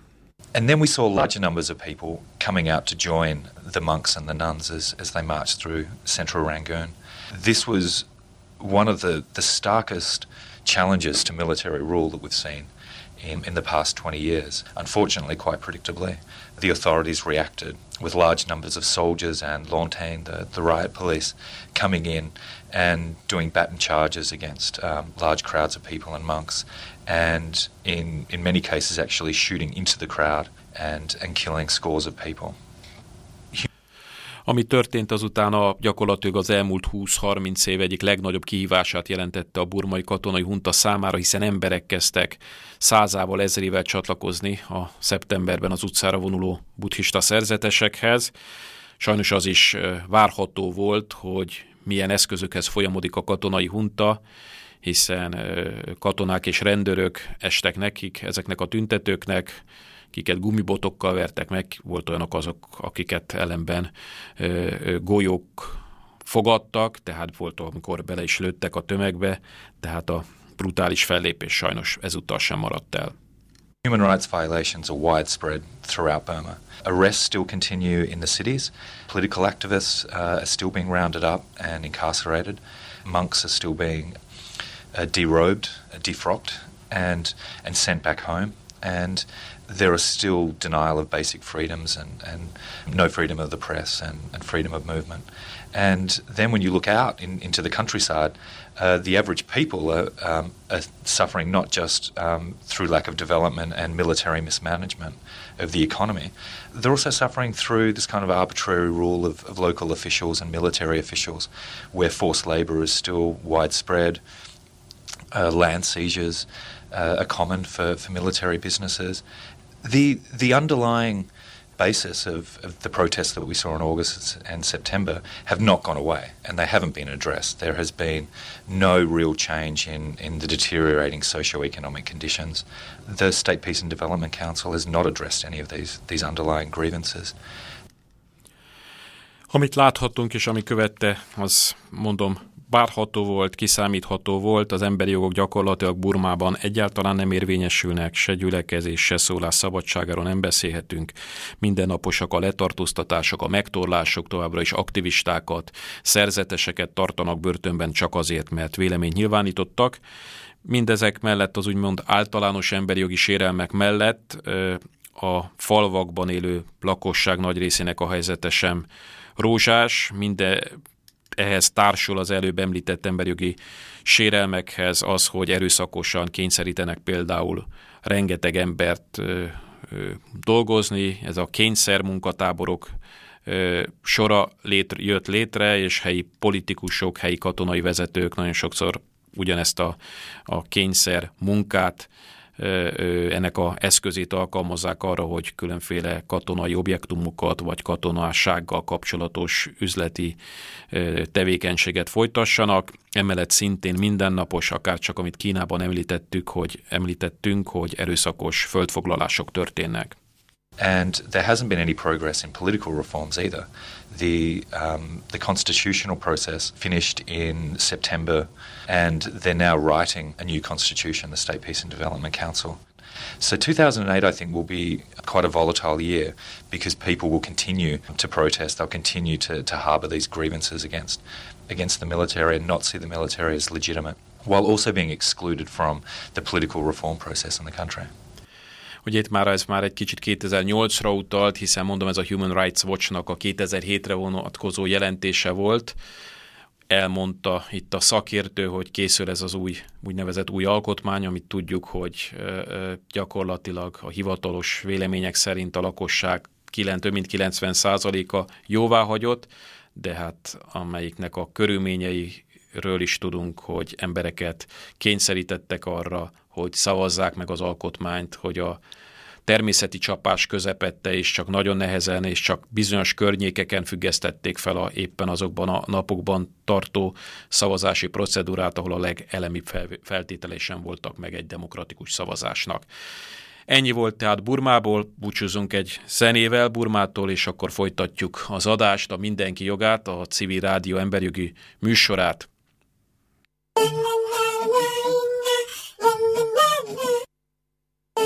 And then we saw larger numbers of people coming out to join the monks and the nuns as, as they marched through central Rangoon. This was one of the, the starkest challenges to military rule that we've seen in, in the past 20 years. Unfortunately, quite predictably, the authorities reacted with large numbers of soldiers and Launtain, the, the riot police, coming in and doing baton charges against um, large crowds of people and monks, and in, in many cases, actually shooting into the crowd and, and killing scores of people.
Ami történt azután a gyakorlatilag az elmúlt 20-30 év egyik legnagyobb kihívását jelentette a burmai katonai hunta számára, hiszen emberek kezdtek százával, ezrével csatlakozni a szeptemberben az utcára vonuló buddhista szerzetesekhez. Sajnos az is várható volt, hogy milyen eszközökhez folyamodik a katonai hunta, hiszen katonák és rendőrök estek nekik, ezeknek a tüntetőknek, kiket gumibotokkal vertek meg, volt olyanok azok, akiket ellenben golyók fogadtak, tehát volt, amikor bele is lőttek a tömegbe, tehát a brutális fellépés sajnos ezúttal sem maradt el.
Human rights violations are widespread throughout Burma. Arrests still continue in the cities. Political activists uh, are still being rounded up and incarcerated. Monks are still being uh, derobed, defrocked, and and sent back home. And there are still denial of basic freedoms and, and no freedom of the press and, and freedom of movement. And then when you look out in, into the countryside, uh, the average people are, um, are suffering not just um, through lack of development and military mismanagement of the economy, they're also suffering through this kind of arbitrary rule of, of local officials and military officials, where forced labour is still widespread, uh, land seizures uh, are common for, for military businesses, the the underlying basis of, of, the protests that we saw in August and September have not gone away and they haven't been addressed. There has been no real change in, in the deteriorating socio-economic conditions. The State Peace and Development Council has not addressed any of these, these underlying grievances.
Amit láthatunk és ami követte, az mondom várható volt, kiszámítható volt, az emberi jogok gyakorlatilag Burmában egyáltalán nem érvényesülnek, se gyülekezés, se szólás szabadságáról nem beszélhetünk. Mindennaposak a letartóztatások, a megtorlások, továbbra is aktivistákat, szerzeteseket tartanak börtönben csak azért, mert véleményt nyilvánítottak. Mindezek mellett az úgymond általános emberi jogi sérelmek mellett a falvakban élő lakosság nagy részének a helyzete sem rózsás, minden ehhez társul az előbb említett emberjogi sérelmekhez az, hogy erőszakosan kényszerítenek például rengeteg embert dolgozni, ez a kényszer munkatáborok ö, sora létre, jött létre, és helyi politikusok, helyi katonai vezetők nagyon sokszor ugyanezt a, a kényszer munkát ennek a eszközét alkalmazzák arra, hogy különféle katonai objektumokat vagy katonássággal kapcsolatos üzleti tevékenységet folytassanak. Emellett szintén mindennapos, akár csak amit Kínában említettük, hogy említettünk, hogy erőszakos földfoglalások történnek.
And there hasn't been any progress in political reforms either. The, um, the constitutional process finished in September, and they're now writing a new constitution, the State Peace and Development Council. So 2008, I think, will be quite a volatile year because people will continue to protest. They'll continue to, to harbour these grievances against against the military and not see the military as legitimate, while also being excluded from the political reform process in the country.
Ugye itt már ez már egy kicsit 2008-ra utalt, hiszen mondom, ez a Human Rights Watch-nak a 2007-re vonatkozó jelentése volt. Elmondta itt a szakértő, hogy készül ez az új úgynevezett új alkotmány, amit tudjuk, hogy gyakorlatilag a hivatalos vélemények szerint a lakosság több mint 90 a jóvá hagyott, de hát amelyiknek a körülményeiről is tudunk, hogy embereket kényszerítettek arra, hogy szavazzák meg az alkotmányt, hogy a természeti csapás közepette, és csak nagyon nehezen, és csak bizonyos környékeken függesztették fel a, éppen azokban a napokban tartó szavazási procedúrát, ahol a legelemibb feltételei sem voltak meg egy demokratikus szavazásnak. Ennyi volt tehát Burmából, búcsúzunk egy zenével Burmától, és akkor folytatjuk az adást, a Mindenki jogát, a Civil Rádió emberjogi műsorát.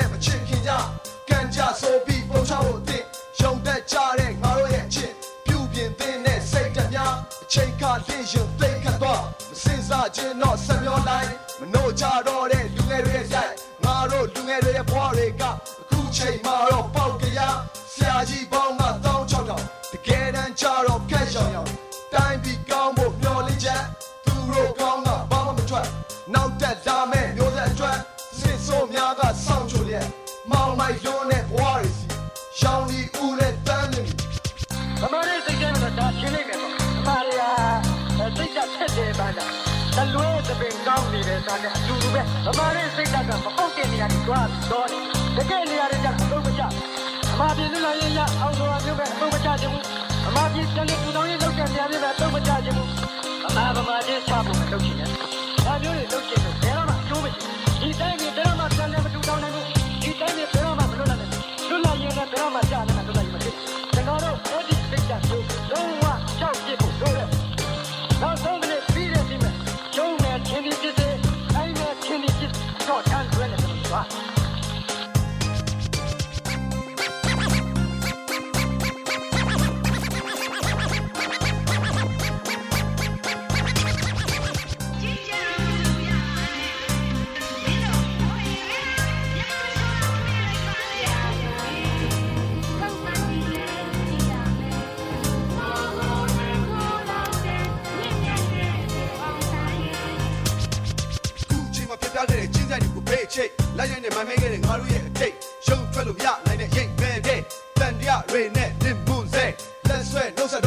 နဲ့မချင်ခင်ကြက
န်ကြဆိုပြီးပုံချဖို့
အသင့်ယုံသက်ကြတဲ့ငါတို့ရဲ့အချင်းပြုပြင်သင်တဲ့စိတ်ဓာတ်များအချိန်ခါလင့်ရင်သိခတ်တော့မစင်စားခြင်းတော့ဆက်မျောလိုက်မနှို့ကြတော့တဲ့လူငယ်တွေရဲ့ရိုက်ငါတို့လူငယ်တွေရဲ့ဘဝတွေကအခုချိန်မှာတော့ပေါက်ကြရဆရာကြီးပေါင်းက1600တကယ်တမ်းကြတော့ခက်ရောင်ရောင်တိုင်းပြည်ကောင်းဖို့မျှော်လင့်ချက်သူတို့ကောင်းကဘာမှမထွက်နောက်တက်လာမဲ့
malmazione warisi, šauni uletanimi. Amorezi genera da cilime, Maria, sija sede bana. Salue se ben gauni de sana jube, amare se daga poke ni ani kwa dori. Deke ni ari ja ko bacha. Amadi nu la yin ya au do ayu be ko bacha jimu. Amadi chale tu dong ni lok kan ya be ko bacha jimu. Amaba ma je chabu lok chi ne. Da jo ni lok chi ne. Da ma jo be. Ni dai ni င်းနဲ့မမေးခဲ့တဲ့ငါတို့ရဲ့အတိတ်
ရုံထွက်လို့မရနိုင်တဲ့ရိတ်ပဲတဲ့တန်တရားတွေနဲ့နင်မွန်စေလက်ဆွဲနှုတ်ဆက်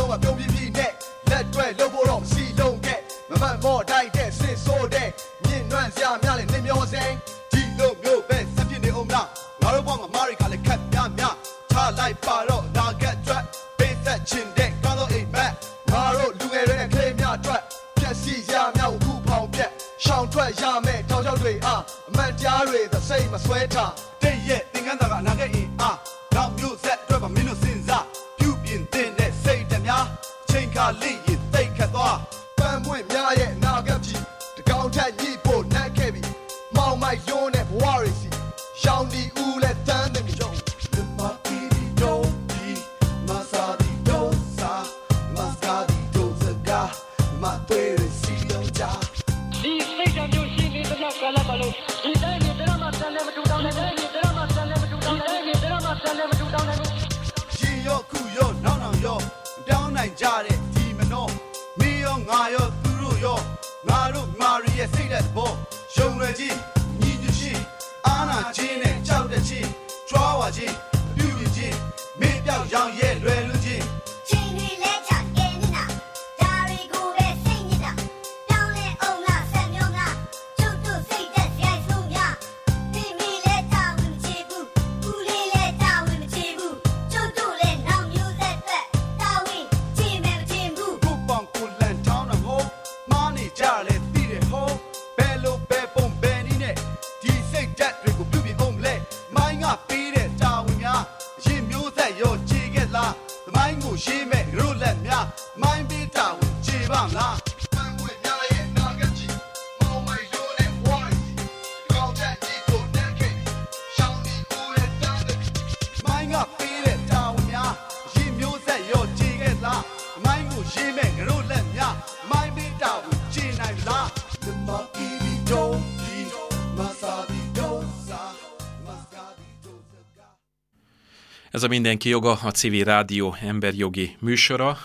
Ez a Mindenki Joga, a Civil Rádió emberjogi műsora.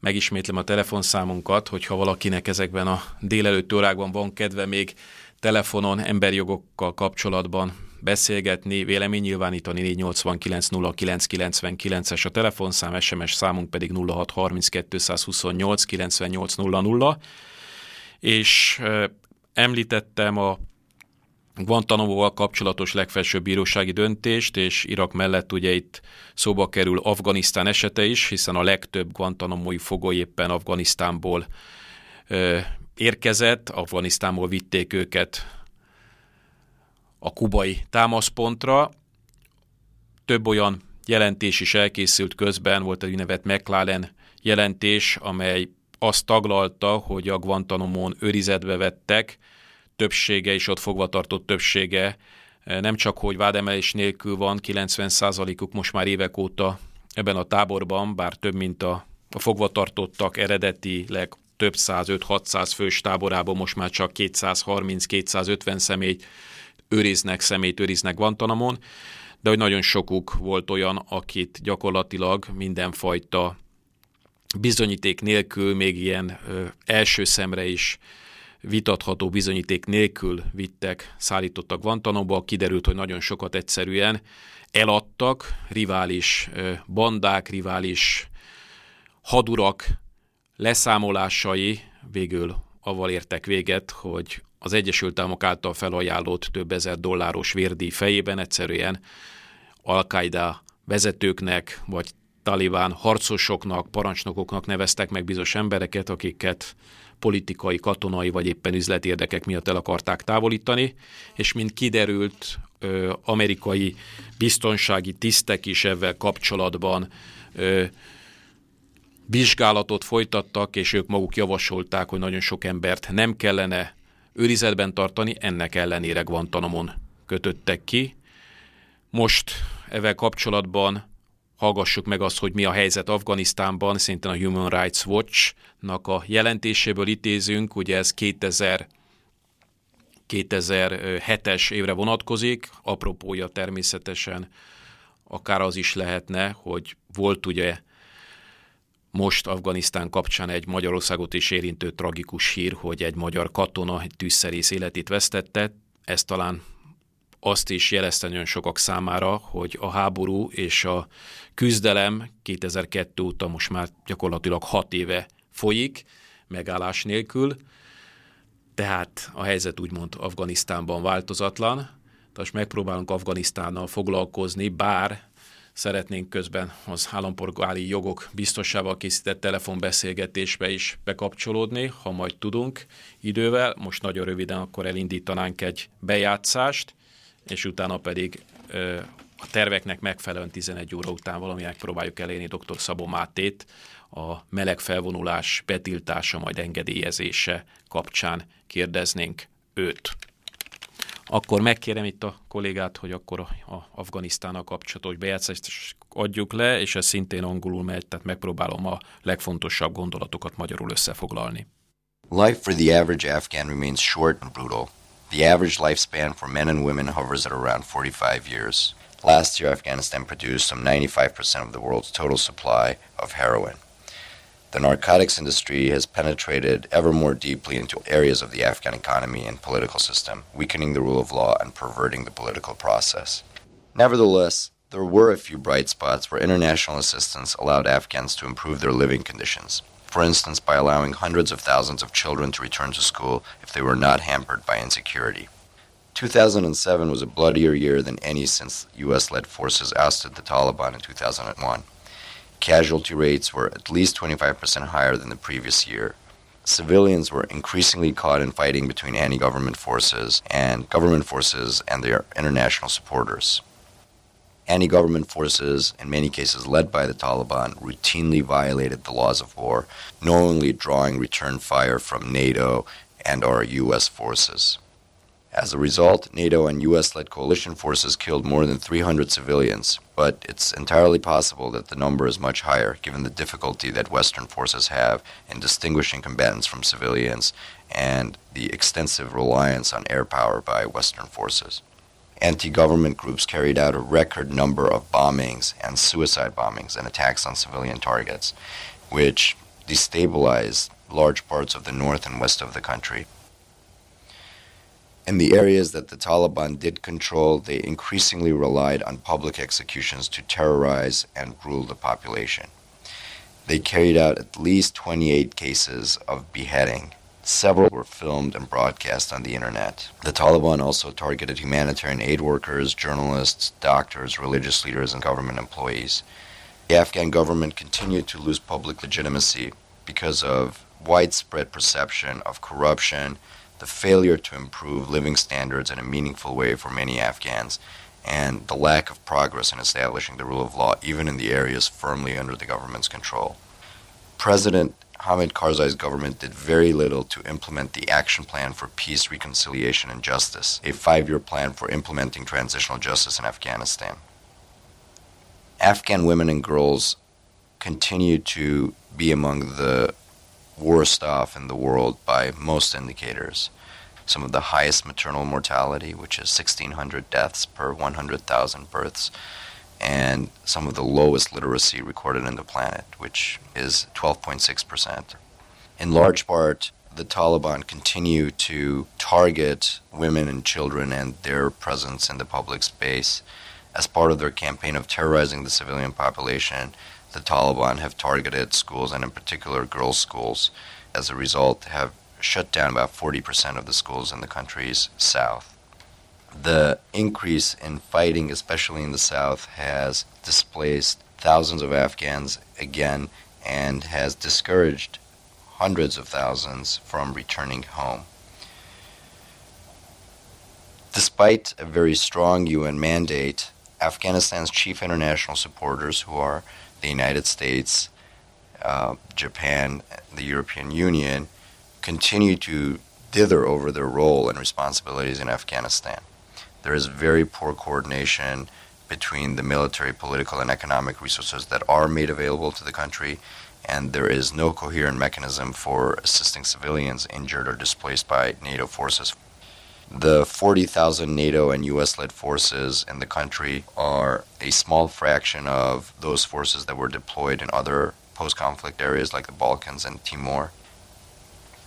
Megismétlem a telefonszámunkat, hogyha valakinek ezekben a délelőtt órákban van kedve még telefonon emberjogokkal kapcsolatban beszélgetni, vélemény nyilvánítani 489 0999 es a telefonszám, SMS számunk pedig 0632 128 9800 és említettem a Guantanamo-val kapcsolatos legfelsőbb bírósági döntést, és Irak mellett ugye itt szóba kerül Afganisztán esete is, hiszen a legtöbb Guantanamo-i fogoly éppen Afganisztánból ö, érkezett, Afganisztánból vitték őket a kubai támaszpontra. Több olyan jelentés is elkészült közben, volt egy úgynevezett McLaren jelentés, amely azt taglalta, hogy a Guantanamo-n őrizetbe vettek, többsége és ott fogva tartott többsége eh, nem csak, hogy vádemelés nélkül van, 90%-uk most már évek óta ebben a táborban, bár több, mint a, a fogvatartottak eredetileg több száz, 600 fős táborában most már csak 230-250 személyt őriznek, személyt őriznek Guantanamon, de hogy nagyon sokuk volt olyan, akit gyakorlatilag mindenfajta bizonyíték nélkül, még ilyen ö, első szemre is vitatható bizonyíték nélkül vittek, szállítottak Guantanamo-ba, kiderült, hogy nagyon sokat egyszerűen eladtak, rivális bandák, rivális hadurak leszámolásai végül avval értek véget, hogy az Egyesült Államok által felajánlott több ezer dolláros vérdi fejében egyszerűen al vezetőknek, vagy talibán harcosoknak, parancsnokoknak neveztek meg bizonyos embereket, akiket politikai, katonai vagy éppen üzleti érdekek miatt el akarták távolítani, és mint kiderült, amerikai biztonsági tisztek is ezzel kapcsolatban vizsgálatot folytattak, és ők maguk javasolták, hogy nagyon sok embert nem kellene őrizetben tartani, ennek ellenére Guantanamon kötöttek ki. Most ezzel kapcsolatban hallgassuk meg azt, hogy mi a helyzet Afganisztánban, szintén a Human Rights Watch-nak a jelentéséből idézünk, ugye ez 2000 2007-es évre vonatkozik, apropója természetesen akár az is lehetne, hogy volt ugye most Afganisztán kapcsán egy Magyarországot is érintő tragikus hír, hogy egy magyar katona egy tűzszerész életét vesztette. Ez talán azt is jelezte nagyon sokak számára, hogy a háború és a küzdelem 2002 óta most már gyakorlatilag hat éve folyik, megállás nélkül, tehát a helyzet úgymond Afganisztánban változatlan, tehát most megpróbálunk Afganisztánnal foglalkozni, bár szeretnénk közben az állampolgári jogok biztosával készített telefonbeszélgetésbe is bekapcsolódni, ha majd tudunk idővel. Most nagyon röviden akkor elindítanánk egy bejátszást, és utána pedig a terveknek megfelelően 11 óra után valami megpróbáljuk elérni dr. Szabó Mátét a meleg felvonulás betiltása, majd engedélyezése kapcsán kérdeznénk őt. Akkor megkérem itt a kollégát, hogy akkor a, a Afganisztánnal kapcsolatos bejátszást adjuk le, és ez szintén angolul megy, tehát megpróbálom a legfontosabb gondolatokat magyarul összefoglalni.
Life for the average Afghan remains short and brutal. The average lifespan for men and women hovers at around 45 years. Last year, Afghanistan produced some 95% of the world's total supply of heroin. The narcotics industry has penetrated ever more deeply into areas of the Afghan economy and political system, weakening the rule of law and perverting the political process. Nevertheless, there were a few bright spots where international assistance allowed Afghans to improve their living conditions for instance, by allowing hundreds of thousands of children to return to school if they were not hampered by insecurity. 2007 was a bloodier year than any since US led forces ousted the Taliban in 2001. Casualty rates were at least 25% higher than the previous year. Civilians were increasingly caught in fighting between anti government forces and government forces and their international supporters. Anti government forces, in many cases led by the Taliban, routinely violated the laws of war, knowingly drawing return fire from NATO and our U.S. forces. As a result, NATO and US led coalition forces killed more than 300 civilians, but it's entirely possible that the number is much higher given the difficulty that Western forces have in distinguishing combatants from civilians and the extensive reliance on air power by Western forces. Anti government groups carried out a record number of bombings and suicide bombings and attacks on civilian targets, which destabilized large parts of the north and west of the country. In the areas that the Taliban did control, they increasingly relied on public executions to terrorize and rule the population. They carried out at least 28 cases of beheading. Several were filmed and broadcast on the internet. The Taliban also targeted humanitarian aid workers, journalists, doctors, religious leaders, and government employees. The Afghan government continued to lose public legitimacy because of widespread perception of corruption, the failure to improve living standards in a meaningful way for many Afghans, and the lack of progress in establishing the rule of law, even in the areas firmly under the government's control. President Hamid Karzai's government did very little to implement the Action Plan for Peace, Reconciliation, and Justice, a five year plan for implementing transitional justice in Afghanistan. Afghan women and girls continue to be among the worst off in the world by most indicators. Some of the highest maternal mortality, which is 1,600 deaths per 100,000 births, and some of the lowest literacy recorded in the planet, which is 12.6%. In large part, the Taliban continue to target women and children and their presence in the public space. As part of their campaign of terrorizing the civilian population, the Taliban have targeted schools and in particular girls' schools. As a result, have shut down about 40% of the schools in the country's south. The increase in fighting, especially in the south, has displaced thousands of Afghans again and has discouraged hundreds of thousands from returning home. Despite a very strong UN mandate, Afghanistan's chief international supporters, who are the United States, uh, Japan, the European Union, continue to dither over their role and responsibilities in Afghanistan. There is very poor coordination between the military, political, and economic resources that are made available to the country, and there is no coherent mechanism for assisting civilians injured or displaced by NATO forces. The 40,000 NATO and US led forces in the country are a small fraction of those forces that were deployed in other post conflict areas like the Balkans and Timor.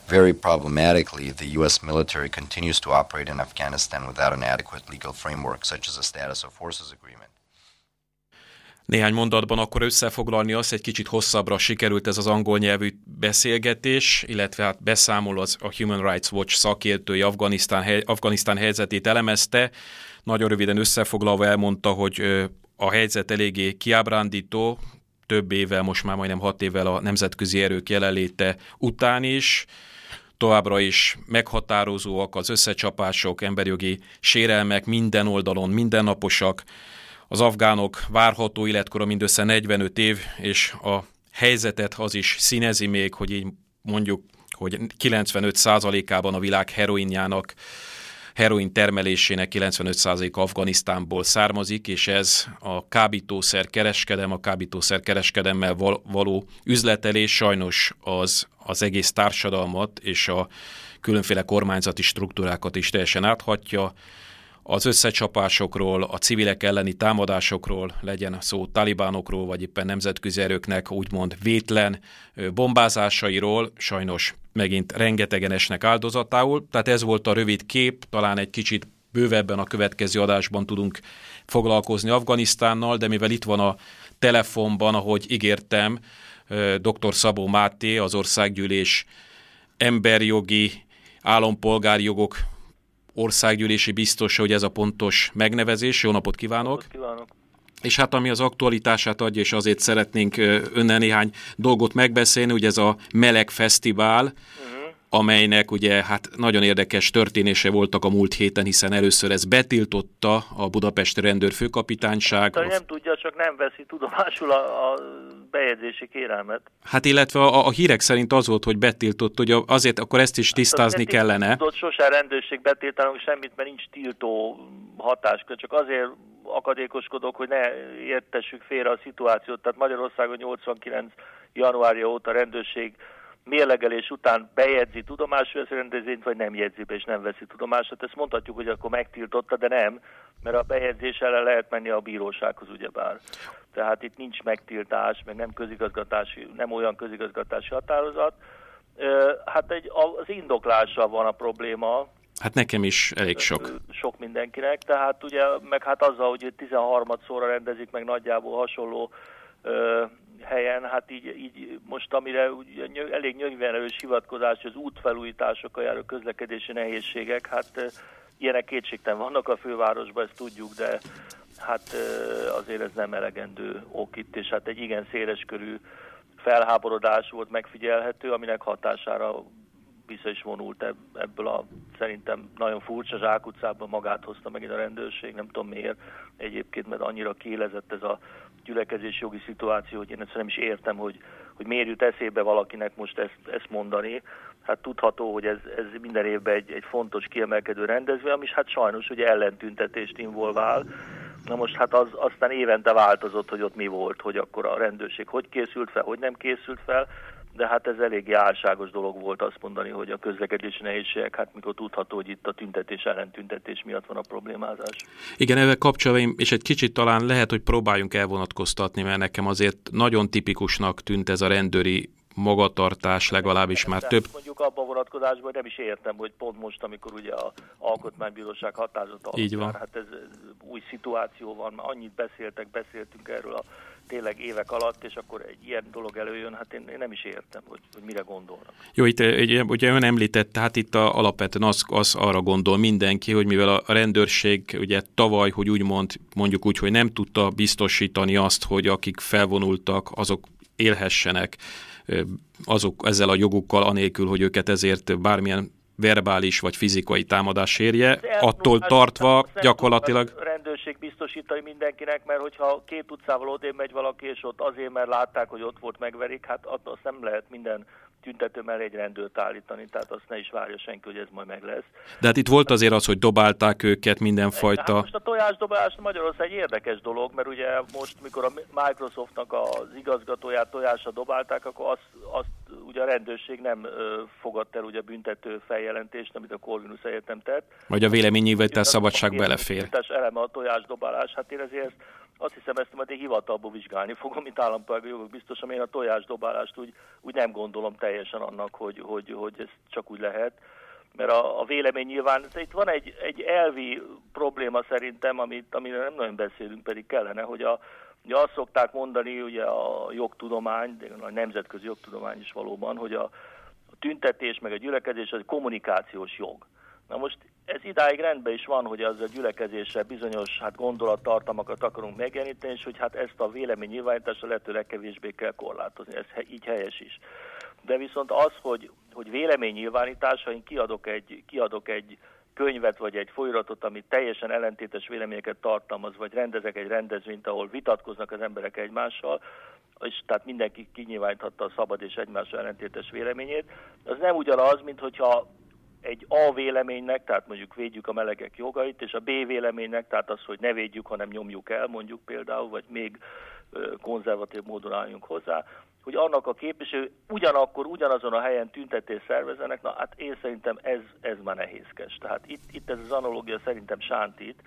Very problematically, the U.S. military continues to operate in Afghanistan without an adequate legal framework, such as a status of forces agreement.
Néhány mondatban akkor összefoglalni azt, egy kicsit hosszabbra sikerült ez az angol nyelvű beszélgetés, illetve hát beszámol az a Human Rights Watch szakértői Afganisztán, Afganisztán helyzetét elemezte. Nagyon röviden összefoglalva elmondta, hogy a helyzet eléggé kiábrándító, több évvel, most már majdnem hat évvel a nemzetközi erők jelenléte után is. Továbbra is meghatározóak az összecsapások, emberjogi sérelmek minden oldalon, mindennaposak. Az afgánok várható életkora mindössze 45 év, és a helyzetet az is színezi még, hogy így mondjuk, hogy 95%-ában a világ heroinjának heroin termelésének 95% Afganisztánból származik, és ez a kábítószer kereskedem, a kábítószer kereskedemmel való üzletelés sajnos az, az egész társadalmat és a különféle kormányzati struktúrákat is teljesen áthatja az összecsapásokról, a civilek elleni támadásokról, legyen szó talibánokról, vagy éppen nemzetközi erőknek úgymond vétlen bombázásairól, sajnos megint rengetegen esnek áldozatául. Tehát ez volt a rövid kép, talán egy kicsit bővebben a következő adásban tudunk foglalkozni Afganisztánnal, de mivel itt van a telefonban, ahogy ígértem, dr. Szabó Máté, az országgyűlés emberjogi, állampolgári jogok országgyűlési biztos, hogy ez a pontos megnevezés. Jó napot kívánok!
kívánok!
És hát ami az aktualitását adja, és azért szeretnénk önnel néhány dolgot megbeszélni, ugye ez a Meleg Fesztivál, uh-huh. Amelynek ugye hát nagyon érdekes történése voltak a múlt héten, hiszen először ez betiltotta a Budapesti Rendőrfőkapitányság.
Hát, nem tudja, csak nem veszi tudomásul a, a bejegyzési kérelmet.
Hát illetve a, a hírek szerint az volt, hogy betiltott, hogy azért akkor ezt is tisztázni hát, kellene.
Tudod, sose rendőrség betiltanak semmit, mert nincs tiltó hatáskör, csak azért akadékoskodok, hogy ne értessük félre a szituációt. Tehát Magyarországon 89. januárja óta a rendőrség mérlegelés után bejegyzi tudomásul ezt a rendezvényt, vagy nem jegyzi be és nem veszi tudomását. Ezt mondhatjuk, hogy akkor megtiltotta, de nem. mert a bejegyzés ellen lehet menni a bírósághoz ugyebár. Tehát itt nincs megtiltás, meg nem közigazgatási, nem olyan közigazgatási határozat. Hát egy, az indoklással van a probléma,
Hát nekem is elég sok.
sok mindenkinek, tehát ugye, meg hát azzal, hogy 13 szóra rendezik meg nagyjából hasonló helyen, hát így, így most amire ugye, elég nyögvenerős hivatkozás, az útfelújításokkal járó közlekedési nehézségek, hát ilyenek kétségtelen vannak a fővárosban, ezt tudjuk, de hát azért ez nem elegendő ok itt, és hát egy igen széleskörű felháborodás volt megfigyelhető, aminek hatására vissza is vonult ebb- ebből a szerintem nagyon furcsa zsákutcában magát hozta megint a rendőrség, nem tudom miért egyébként, mert annyira kiélezett ez a gyülekezés jogi szituáció, hogy én ezt nem is értem, hogy, hogy miért jut eszébe valakinek most ezt, ezt mondani. Hát tudható, hogy ez, ez minden évben egy, egy fontos kiemelkedő rendezvény, ami is hát sajnos ugye ellentüntetést involvál. Na most hát az aztán évente változott, hogy ott mi volt, hogy akkor a rendőrség hogy készült fel, hogy nem készült fel, de hát ez eléggé álságos dolog volt azt mondani, hogy a közlekedési nehézségek, hát mikor tudható, hogy itt a tüntetés ellen tüntetés miatt van a problémázás.
Igen, ezzel kapcsolatban, és egy kicsit talán lehet, hogy próbáljunk elvonatkoztatni, mert nekem azért nagyon tipikusnak tűnt ez a rendőri magatartás, legalábbis már több
Mondjuk abban vonatkozásban hogy nem is értem, hogy pont most, amikor ugye a Alkotmánybíróság határozata
Így van.
hát ez ez új szituáció van, már annyit beszéltek, beszéltünk erről a tényleg évek alatt, és akkor egy ilyen dolog előjön, hát én, én nem is értem, hogy, hogy mire gondolnak.
Jó, itt eh, ugye, ön említette, hát itt a, alapvetően az, az arra gondol mindenki, hogy mivel a rendőrség ugye tavaly, hogy úgymond mondjuk úgy, hogy nem tudta biztosítani azt, hogy akik felvonultak, azok élhessenek ö, azok ezzel a jogukkal, anélkül, hogy őket ezért bármilyen verbális vagy fizikai támadás érje, attól tartva gyakorlatilag
rendőrség biztosítani mindenkinek, mert hogyha két utcával odébb megy valaki, és ott azért, mert látták, hogy ott volt, megverik, hát azt nem lehet minden tüntető mellé egy rendőrt állítani, tehát azt ne is várja senki, hogy ez majd meg lesz.
De hát itt volt azért az, hogy dobálták őket
Hát
mindenfajta...
most a tojásdobálás Magyarország egy érdekes dolog, mert ugye most, mikor a Microsoftnak az igazgatóját tojásra dobálták, akkor azt, azt ugye a rendőrség nem fogadta el ugye a büntető feljelentést, amit a Corvinus Egyetem tett.
Vagy a véleménynyilvánítás szabadság
a
belefér.
tiltás eleme a tojásdobálás. Hát én ezért ezt, azt hiszem, ezt majd én hivatalból vizsgálni fogom, mint állampolgári jogok biztos, én a tojásdobálást úgy, úgy nem gondolom teljesen annak, hogy, hogy, hogy ez csak úgy lehet. Mert a, a vélemény nyilván, itt van egy, egy elvi probléma szerintem, amit, amire nem nagyon beszélünk, pedig kellene, hogy a, ugye azt szokták mondani, ugye a jogtudomány, de a nemzetközi jogtudomány is valóban, hogy a, a tüntetés meg a gyülekezés az kommunikációs jog. Na most ez idáig rendben is van, hogy az a gyülekezésre bizonyos hát gondolattartalmakat akarunk megjeleníteni, és hogy hát ezt a vélemény nyilvánítást a lehető legkevésbé kell korlátozni. Ez így helyes is. De viszont az, hogy, hogy véleménynyilvánítás, ha én kiadok egy, kiadok egy könyvet vagy egy folyamatot, ami teljesen ellentétes véleményeket tartalmaz, vagy rendezek egy rendezvényt, ahol vitatkoznak az emberek egymással, és tehát mindenki kinyilváníthatta a szabad és egymással ellentétes véleményét, az nem ugyanaz, mint hogyha egy A véleménynek, tehát mondjuk védjük a melegek jogait, és a B véleménynek, tehát az, hogy ne védjük, hanem nyomjuk el, mondjuk például, vagy még konzervatív módon álljunk hozzá, hogy annak a képviselő ugyanakkor, ugyanazon a helyen tüntetés szervezenek, na hát én szerintem ez, ez már nehézkes. Tehát itt, itt ez az analógia szerintem sántít.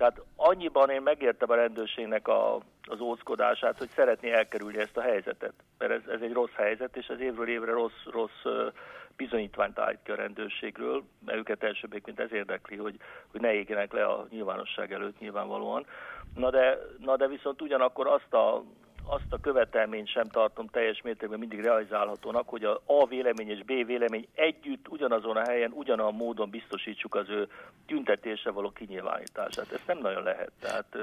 Tehát annyiban én megértem a rendőrségnek a, az óckodását, hogy szeretné elkerülni ezt a helyzetet. Mert ez, ez egy rossz helyzet, és ez évről évre rossz, rossz bizonyítványt állít ki a rendőrségről, mert őket elsőbbként ez érdekli, hogy, hogy ne égjenek le a nyilvánosság előtt nyilvánvalóan. Na de, na de viszont ugyanakkor azt a, azt a követelményt sem tartom teljes mértékben mindig realizálhatónak, hogy a A vélemény és B vélemény együtt ugyanazon a helyen, ugyanolyan módon biztosítsuk az ő tüntetésre való kinyilvánítását. Ezt nem nagyon lehet. Tehát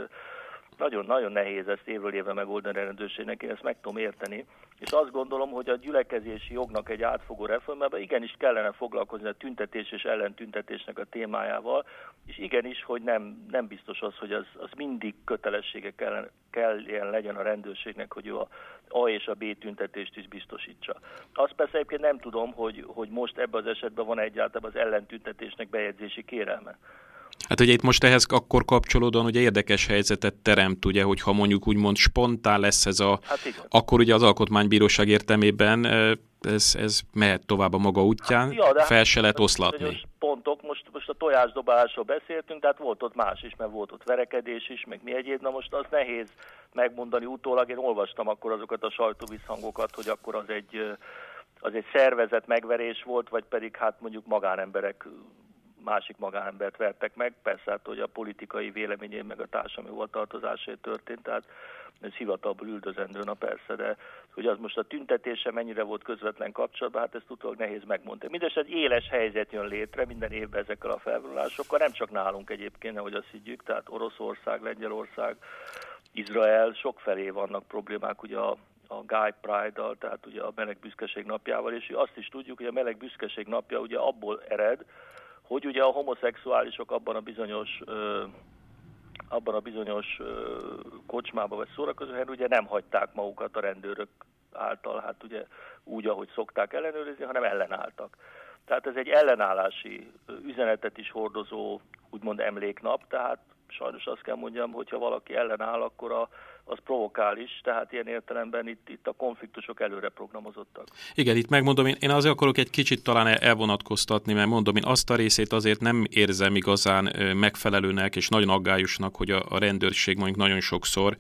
ö, nagyon-nagyon nehéz ezt évről évre megoldani a rendőrségnek, én ezt meg tudom érteni. És azt gondolom, hogy a gyülekezési jognak egy átfogó reformjában igenis kellene foglalkozni a tüntetés és ellentüntetésnek a témájával, és igenis, hogy nem, nem biztos az, hogy az, az mindig kötelessége kellene, kelljen legyen a rendőrségnek, hogy ő a A és a B tüntetést is biztosítsa. Azt persze egyébként nem tudom, hogy, hogy most ebben az esetben van egyáltalán az ellentüntetésnek bejegyzési kérelme.
Hát ugye itt most ehhez akkor kapcsolódóan ugye érdekes helyzetet teremt, ugye, hogyha mondjuk úgymond spontán lesz ez a,
Hát igen.
akkor ugye az Alkotmánybíróság értelmében ez, ez mehet tovább a maga útján,
Ja, de hát
fel se lehet
ezek
oszlatni.
pontok, most, most a tojásdobálásról beszéltünk, tehát volt ott más is, mert volt ott verekedés is, meg mi egyéb, na most az nehéz megmondani utólag, én olvastam akkor azokat a sajtóvisszhangokat, hogy akkor az egy, az egy szervezet megverés volt, vagy pedig hát mondjuk magánemberek másik magánembert vertek meg, persze hát, hogy a politikai véleményén meg a társadalmi hovatartozásai történt, tehát ez hivatalból üldözendő, na persze, de hogy az most a tüntetése mennyire volt közvetlen kapcsolatban, hát ezt utólag nehéz megmondani. Mindest egy éles helyzet jön létre minden évben ezekkel a felvonulásokkal, nem csak nálunk egyébként, ahogy azt higgyük, tehát Oroszország, Lengyelország, Izrael, sok felé vannak problémák ugye a, a Guy Pride-dal, tehát ugye a meleg büszkeség napjával, és azt is tudjuk, hogy a meleg büszkeség napja ugye abból ered, hogy ugye a homoszexuálisok abban a bizonyos abban a bizonyos ö, kocsmába vagy szórakozóhelyen ugye nem hagyták magukat a rendőrök által, hát ugye úgy, ahogy szokták ellenőrizni, hanem ellenálltak. Tehát ez egy ellenállási üzenetet is hordozó, úgymond emléknap, tehát sajnos azt kell mondjam, hogyha valaki ellenáll, akkor a, az provokál is, tehát ilyen értelemben itt, itt a konfliktusok előre programozottak.
Igen, itt megmondom, én, én azért akarok egy kicsit talán el- elvonatkoztatni, mert mondom, én azt a részét azért nem érzem igazán megfelelőnek és nagyon aggályosnak, hogy a, a rendőrség mondjuk nagyon sokszor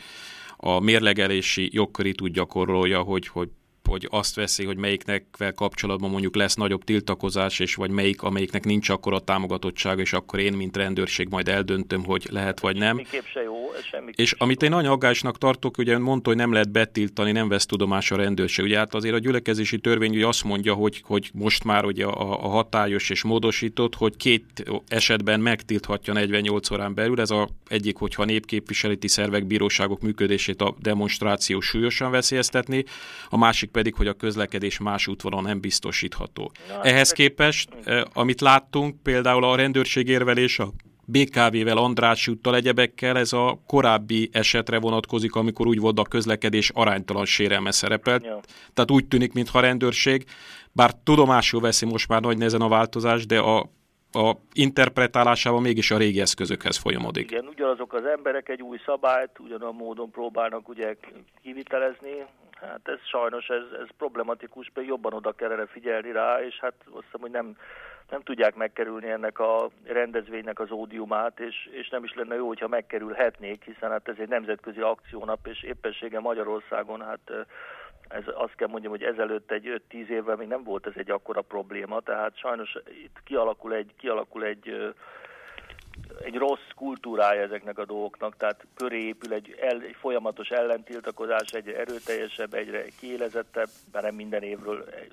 a mérlegelési jogkörét úgy gyakorolja, hogy, hogy hogy azt veszi, hogy melyiknek kapcsolatban mondjuk lesz nagyobb tiltakozás, és vagy melyik, amelyiknek nincs akkor a támogatottsága, és akkor én, mint rendőrség majd eldöntöm, hogy lehet vagy nem.
Se jó.
És amit én nagyon aggályosnak tartok, ugye mondta, hogy nem lehet betiltani, nem vesz tudomás a rendőrség. Ugye hát azért a gyülekezési törvény ugye azt mondja, hogy, hogy most már ugye a, a hatályos és módosított, hogy két esetben megtilthatja 48 órán belül. Ez a egyik, hogyha népképviseleti szervek, bíróságok működését a demonstráció súlyosan veszélyeztetni, a másik pedig, hogy a közlekedés más útvonalon nem biztosítható.
Na,
Ehhez képest, eh, amit láttunk, például a rendőrség érvelés a BKV-vel, András úttal, egyebekkel, ez a korábbi esetre vonatkozik, amikor úgy volt a közlekedés aránytalan sérelme szerepelt.
Ja.
Tehát úgy tűnik, mintha a rendőrség, bár tudomásul veszi most már nagy nehezen a változás, de a, a interpretálásában mégis a régi eszközökhez folyamodik.
Igen, ugyanazok az emberek egy új szabályt ugyanolyan módon próbálnak ugye kivitelezni. Hát ez sajnos, ez, ez problematikus, pedig jobban oda kellene figyelni rá, és hát azt hiszem, hogy nem, nem tudják megkerülni ennek a rendezvénynek az ódiumát, és, és nem is lenne jó, hogyha megkerülhetnék, hiszen hát ez egy nemzetközi akciónap, és éppessége Magyarországon, hát ez azt kell mondjam, hogy ezelőtt egy 5-10 évvel még nem volt ez egy akkora probléma, tehát sajnos itt kialakul egy, kialakul egy egy rossz kultúrája ezeknek a dolgoknak, tehát köré épül egy, el, egy folyamatos ellentiltakozás, egyre erőteljesebb, egyre kiélezettebb, mert nem minden évről, eh,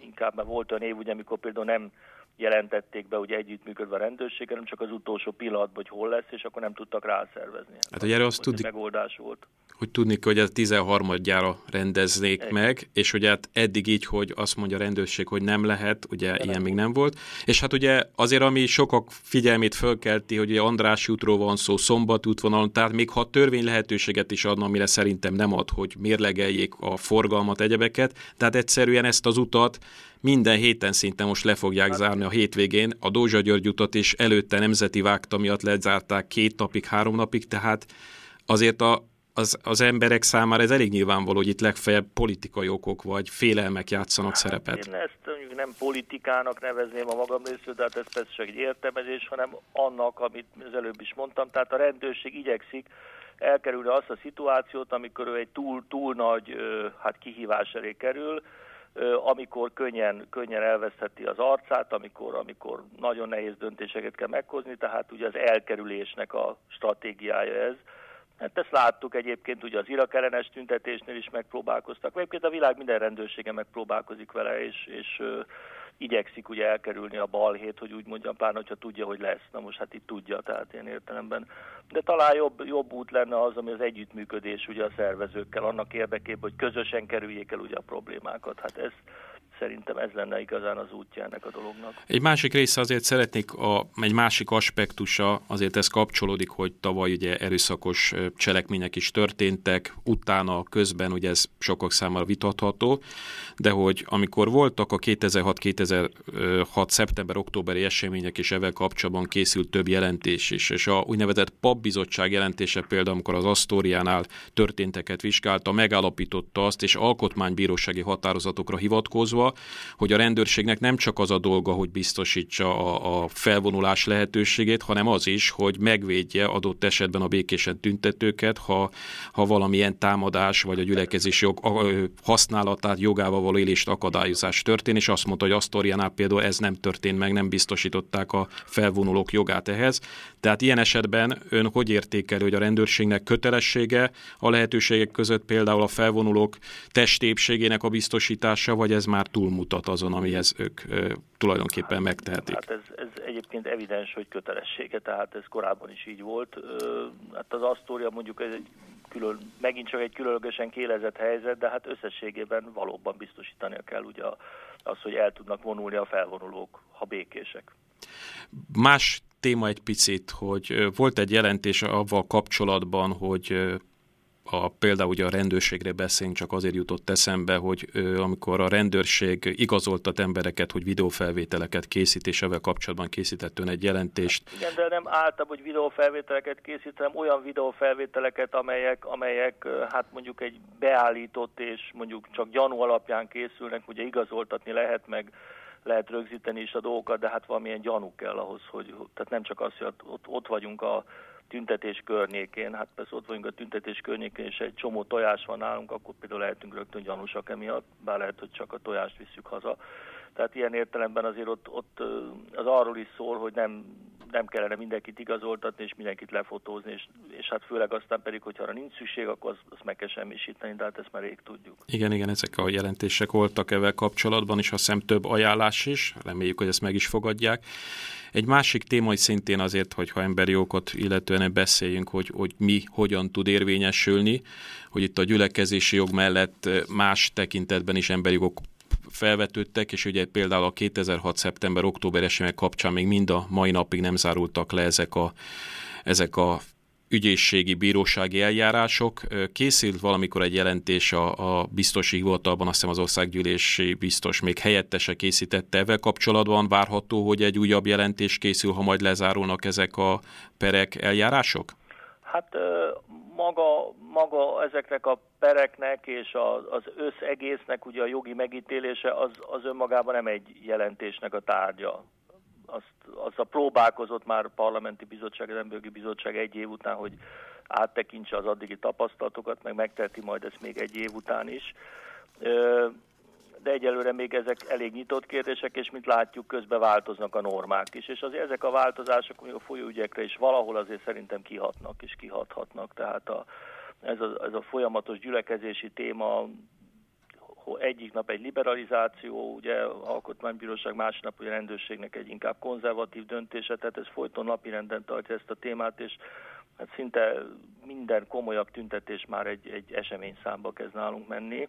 inkább mert volt olyan év, ugye, amikor például nem jelentették be, ugye együttműködve a rendőrséggel, nem csak az utolsó pillanatban, hogy hol lesz, és akkor nem tudtak rászervezni.
Hát ugye erre azt tudni-
megoldás volt.
hogy tudni hogy ez 13-gyára rendeznék
Egy.
meg, és ugye hát eddig így, hogy azt mondja a rendőrség, hogy nem lehet, ugye
De
ilyen
nem
még nem volt. És hát ugye azért, ami sokak figyelmét fölkelti, hogy ugye András útról van szó, Szombat útvonalon, tehát még ha a törvény lehetőséget is adna, amire szerintem nem ad, hogy mérlegeljék a forgalmat, egyebeket, tehát egyszerűen ezt az utat minden héten szinte most le fogják zárni a hétvégén. A Dózsa György utat is előtte nemzeti vágta miatt lezárták két napig, három napig, tehát azért a, az, az emberek számára ez elég nyilvánvaló, hogy itt legfeljebb politikai okok vagy félelmek játszanak szerepet.
Én ezt mondjuk nem politikának nevezném a magam részről, tehát ez persze csak egy értelmezés, hanem annak, amit az előbb is mondtam. Tehát a rendőrség igyekszik elkerülni azt a szituációt, amikor ő egy túl, túl nagy hát kihívás elé kerül, amikor könnyen, könnyen elvesztheti az arcát, amikor, amikor nagyon nehéz döntéseket kell meghozni, tehát ugye az elkerülésnek a stratégiája ez. Hát ezt láttuk egyébként, ugye az Irak ellenes tüntetésnél is megpróbálkoztak. Egyébként a világ minden rendőrsége megpróbálkozik vele, és, és igyekszik ugye elkerülni a balhét, hogy úgy mondjam, pár, hogyha tudja, hogy lesz. Na most hát itt tudja, tehát ilyen értelemben. De talán jobb, jobb út lenne az, ami az együttműködés ugye a szervezőkkel, annak érdekében, hogy közösen kerüljék el ugye a problémákat. Hát ez szerintem ez lenne igazán az útja ennek a dolognak.
Egy másik része azért szeretnék, a, egy másik aspektusa, azért ez kapcsolódik, hogy tavaly ugye erőszakos cselekmények is történtek, utána, közben ugye ez sokak számára vitatható, de hogy amikor voltak a 2006-2006 szeptember-októberi események, és ezzel kapcsolatban készült több jelentés is, és a úgynevezett papbizottság jelentése például, amikor az Asztóriánál történteket vizsgálta, megállapította azt, és alkotmánybírósági határozatokra hivatkozva, hogy a rendőrségnek nem csak az a dolga, hogy biztosítsa a, a felvonulás lehetőségét, hanem az is, hogy megvédje adott esetben a békésen tüntetőket, ha, ha valamilyen támadás vagy a gyülekezés jog használatát, jogával való élést akadályozás történt, és azt mondta, hogy Asztoriánál például ez nem történt meg, nem biztosították a felvonulók jogát ehhez. Tehát ilyen esetben ön hogy értékelő, hogy a rendőrségnek kötelessége a lehetőségek között például a felvonulók testépségének a biztosítása, vagy ez már túlmutat azon, amihez ők tulajdonképpen megtehetik?
Hát ez, ez egyébként evidens, hogy kötelessége, tehát ez korábban is így volt. Hát az Asztória mondjuk ez egy külön, megint csak egy különlegesen kélezett helyzet, de hát összességében valóban biztosítania kell ugye az, hogy el tudnak vonulni a felvonulók, ha békések.
Más téma egy picit, hogy volt egy jelentés avval kapcsolatban, hogy a, például ugye a rendőrségre beszélünk, csak azért jutott eszembe, hogy ö, amikor a rendőrség igazoltat embereket, hogy videófelvételeket készít, és ezzel kapcsolatban készített ön egy jelentést.
Igen, de nem álltam, hogy videófelvételeket készítem, olyan videófelvételeket, amelyek, amelyek hát mondjuk egy beállított és mondjuk csak gyanú alapján készülnek, ugye igazoltatni lehet, meg lehet rögzíteni is a dolgokat, de hát valamilyen gyanú kell ahhoz, hogy tehát nem csak az, hogy ott, ott vagyunk a tüntetés környékén, hát persze ott vagyunk a tüntetés környékén, és egy csomó tojás van nálunk, akkor például lehetünk rögtön gyanúsak emiatt, bár lehet, hogy csak a tojást visszük haza. Tehát ilyen értelemben azért ott, ott az arról is szól, hogy nem, nem kellene mindenkit igazoltatni, és mindenkit lefotózni, és, és hát főleg aztán pedig, hogyha arra nincs szükség, akkor azt, azt meg kell semmisíteni, de hát ezt már rég tudjuk.
Igen, igen, ezek a jelentések voltak ezzel kapcsolatban, és azt hiszem több ajánlás is, reméljük, hogy ezt meg is fogadják. Egy másik téma, hogy szintén azért, hogyha emberi jogot illetően beszéljünk, hogy, hogy mi hogyan tud érvényesülni, hogy itt a gyülekezési jog mellett más tekintetben is emberi jogok felvetődtek, és ugye például a 2006. szeptember-október események kapcsán még mind a mai napig nem zárultak le ezek a, ezek a ügyészségi, bírósági eljárások. Készült valamikor egy jelentés a, a biztosi hivatalban, azt hiszem az országgyűlési biztos még helyettese készítette ezzel kapcsolatban. Várható, hogy egy újabb jelentés készül, ha majd lezárulnak ezek a perek, eljárások?
Hát maga, maga ezeknek a pereknek és az összegésznek ugye a jogi megítélése az, az önmagában nem egy jelentésnek a tárgya azt, a próbálkozott már parlamenti bizottság, az emberi bizottság egy év után, hogy áttekintse az addigi tapasztalatokat, meg megteheti majd ezt még egy év után is. De egyelőre még ezek elég nyitott kérdések, és mint látjuk, közben változnak a normák is. És azért ezek a változások még a folyóügyekre is valahol azért szerintem kihatnak és kihathatnak. Tehát a, ez, a, ez a folyamatos gyülekezési téma egyik nap egy liberalizáció, ugye alkotmánybíróság, másik nap ugye rendőrségnek egy inkább konzervatív döntése, tehát ez folyton napirenden tartja ezt a témát, és hát szinte minden komolyabb tüntetés már egy, egy esemény számba kezd nálunk menni.